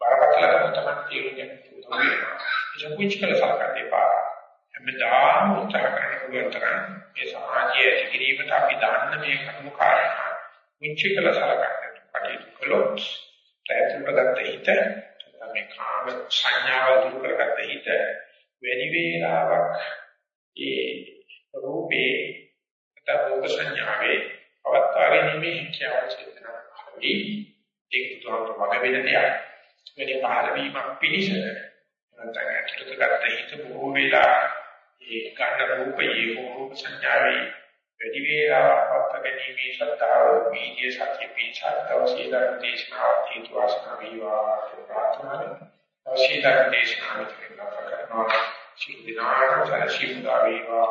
බරපතලකම තමයි තේරුම් ගන්න උදව් වෙනවා. ඒක කුංච කළ සලකන්න එපා. හැමදාම උත්සාහ කරන පුළුවන් තරම් මේ සමාජයේ ඇති කිරීමට අපි දාන්න මේ කර්ම කාරණා කුංච කළ සලකන්න කටයුතු කළොත් ප්‍රයත්න ගත හිත මේ කාම සංඥාව දුරු කරගත්ත හිත වැඩි වේලාවක් ඒ රූපේ තවෝක සංඥාවේ පවත්වාගෙන ඉන්නේ හැකියාව චේතනා හරි ඒක තුරට වග වෙන දෙයක් වැඩි පහළ වීමක් පිණිස නැත්නම් ඇතුළත ගත්ත හිත බොහෝ වෙලා ඒ ගන්න රූපයේ හෝ රූප සංඥාවේ වැඩි වේලාවක් පවත්වාගෙන ඉන්නේ ශ්‍රද්ධාව වීර්ය සත්‍ය පිචාරතව සීලන දේශනාව හේතු වාසනා වේවා ප්‍රාර්ථනාවෙන් අවශ්‍යතාව දේශනාව කරනවා සිල් දිනාට සැලසීම් දා වේවා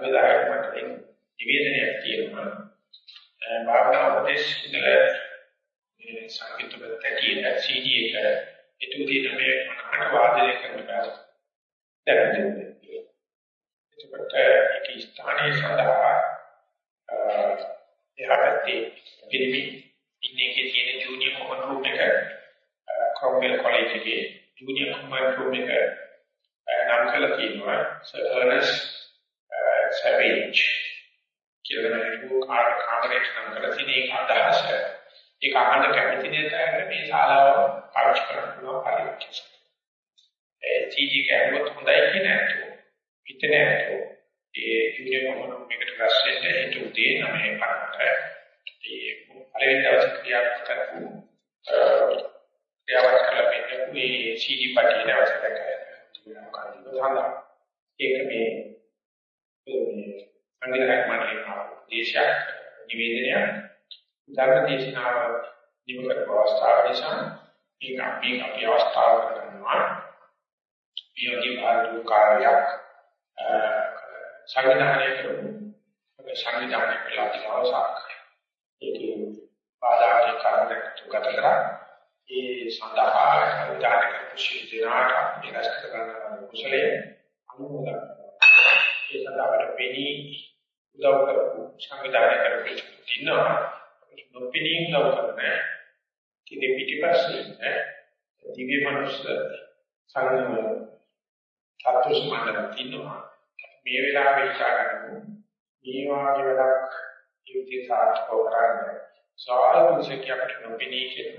වෙලාවකට නිවේදනයක් තියෙනවා භාවනා උපදේශ ඉඳලා සංකීර්ණ බත්තකිය CD එක ඒතුදී තමයි මනකට වාදනය කරන්න බෑ දැක්කේ එතකොට ඒක ස්ථානයේ සඳහා එහා පැත්තේ පිළිවි ඉන්නේ එකේ තියෙන ජූනියර් කොමන් රූම් එක ක්‍රොම්බෙල් කොලෙජ් එකේ ජූනියර් කොමන් රූම් එක නම් කරලා තියෙනවා සර් අර්නස් සැවේජ් කියලා නේද කාර් කාමරේට නම් කරලා තියෙන එක අදහස ඒක අහන්න කැමති නේද මේ ශාලාව පාවිච්චි කරන්න පුළුවන් පරිවර්තන ඒ සීජී කැරුවොත් හොඳයි කියන ඇත්තෝ හිතන ඇත්තෝ ඒ ජූනියර් කොමන් රූම් එකට රැස් වෙන්න හිත උදේ 9 පාරට ඒ පළවෙනි දවසේ ක්‍රියාත්මක කරපු ක්‍රියාවක් කළ මෙන්න මේ CD පටියේ දවසට කරලා මොකක්ද ඒක මේ මේ සංවිධානයක් මාර්ගයේ දේශයක් නිවේදනයක් ධර්ම දේශනාව නිමකර අවස්ථාව නිසා ඒක අපි අපි අවස්ථාව කරගන්නවා මේ වගේ භාරතු කාර්යයක් සංවිධානය කරමු සංවිධානය කළා දවසක් ඒකේ බාධාගේ කාරණයක් ගත කරා. ඒ සඳහා විදාන කරපු ශීලනාට විනාශ කරගන්න කුසලයේ අනුමෝදන් ඒ සඳහා වෙනී උදව් කරපු සංවිධානය කරපු ඉන්නවා. නොපෙනී උදව් කරන කිදි පිටිපස්සේ දිව්‍ය මනුස්ස සංගම සතුස් මණ්ඩල ඉන්නවා. මේ වෙලාවේ ඉච්ඡා කරමු මේ වාගේ වැඩක් ජීවිතය සාර්ථකව කරන්නේ සාල්පුසකිය අපිට නොපෙනී කියන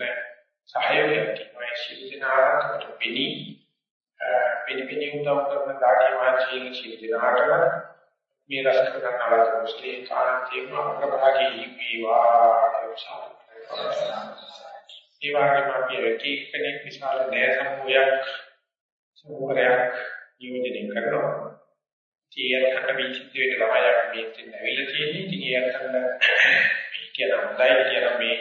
සහයෝගයක් තියෙනවා. ඒ සිද්ධානාකට පෙනී පිළිපිනි උදව් කරන ධාඩිය වාචීන සිද්ධානාට මේ රස කරන අවශ්‍ය මුස්ලිම් කාන්තියම අග්‍රභාගී වේවා ඒ වගේම අපි එකී කෙනෙක් විශාල නෑ සමූහයක් සමූහයක් නියෝජනය කරනවා. ඒකට මේ චිත්තයට ළමයා මේකෙන් ඇවිල්ලා තියෙන්නේ. ඉතින් ඒකට මේ කියන හොඳයි කියන මේ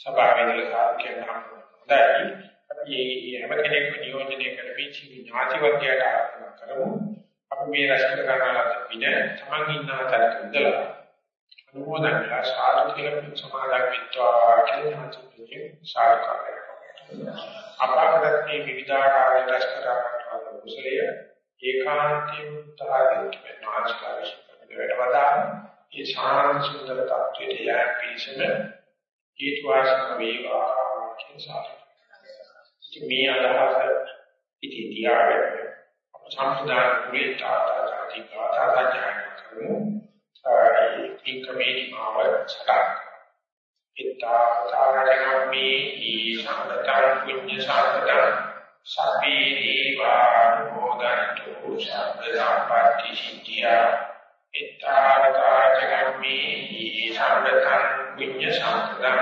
සභාවේ ඉඳලා සාර්ථකව හොඳයි. අපි මේ හැම කෙනෙක්ම නියෝජනය කරපී ඥාති වර්ගයට ආරම්භ කරමු. අපි මේ රැස්කර ගන්නාලා පිට තමන් ඉන්න තැනට ඉඳලා අනුමෝදන් වෙලා සාදු කියලා සමාදන් වෙත්වා කියන ඥාතිකයේ සාර්ථකව අපරාධයේ විවිධාකාර රැස්කර ගන්නා කුසලයේ ඒකාන්තයෙන් උත්තරාදීට වෙනවාස්කාරී වැඩ වදා ඒ ශාන්ත සුන්දර tattweට යෑම පිළිසම හේතු වාසන වේවා කියන සාරය. මේ අදහස ඉති තියාගෙන සම්ප්‍රදාය කුලීතාතාති පාතාජාන කරමු. ඒ ඉන්කමේටි මාව සටහන්. ඉත්තා තාරණමේ ඊ සම්පතං පුඤ්ඤ සම්පතං සබ්බේ දේවානුමෝදන්තු සබ්බසම්පatti සිද්ධියා ittārata jagammi සම්පතං පුඤ්ඤ සම්පතං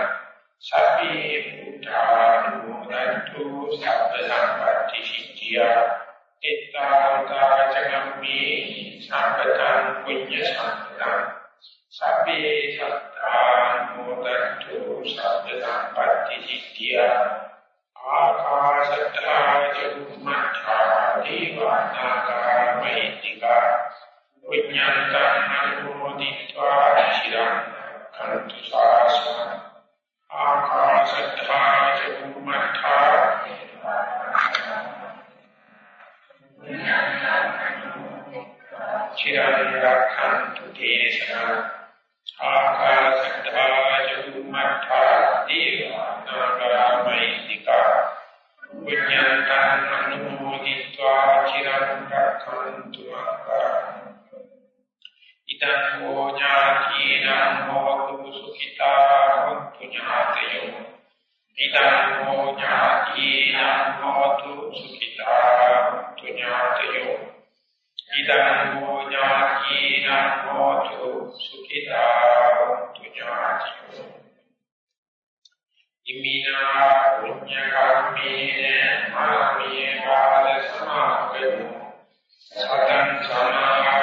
සබ්බේ පුත්තානුමෝදන්තු සබ්බ සම්පatti සිද්ධියා එත්තාවතාචගම්මේ සම්පතං පුඤ්ඤ සම්පතං සබ්බේ සත්තානුමෝදන්තු සබ්බ සම්පatti සිද්ධියා ආකාශත්තා චුම්මත්තා දීවානාගා මහිත්‍තිකා විඥානං අනුමෝදිत्वा ඉදං හෝ ඥාතිනං හෝතු සුඛිතා හොන්තු ඥාතයෝ ඉදං හෝ ඥාතිනං හෝතු සුඛිතා හොන්තු ඥාතයෝ ඉදං හෝ ඥාතිනං හෝතු සුඛිතා හොන්තු ඥාතයෝ ඉමිනා පුඤ්ඤ කම්මේන මාමිය කාල සමාගමෝ සතං සමාගමෝ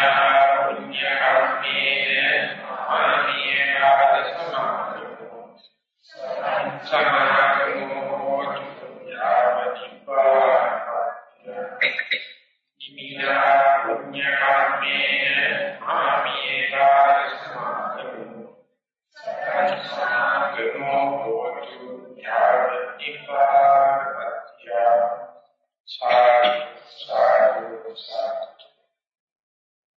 ඉමිනා පුඤ්ඤ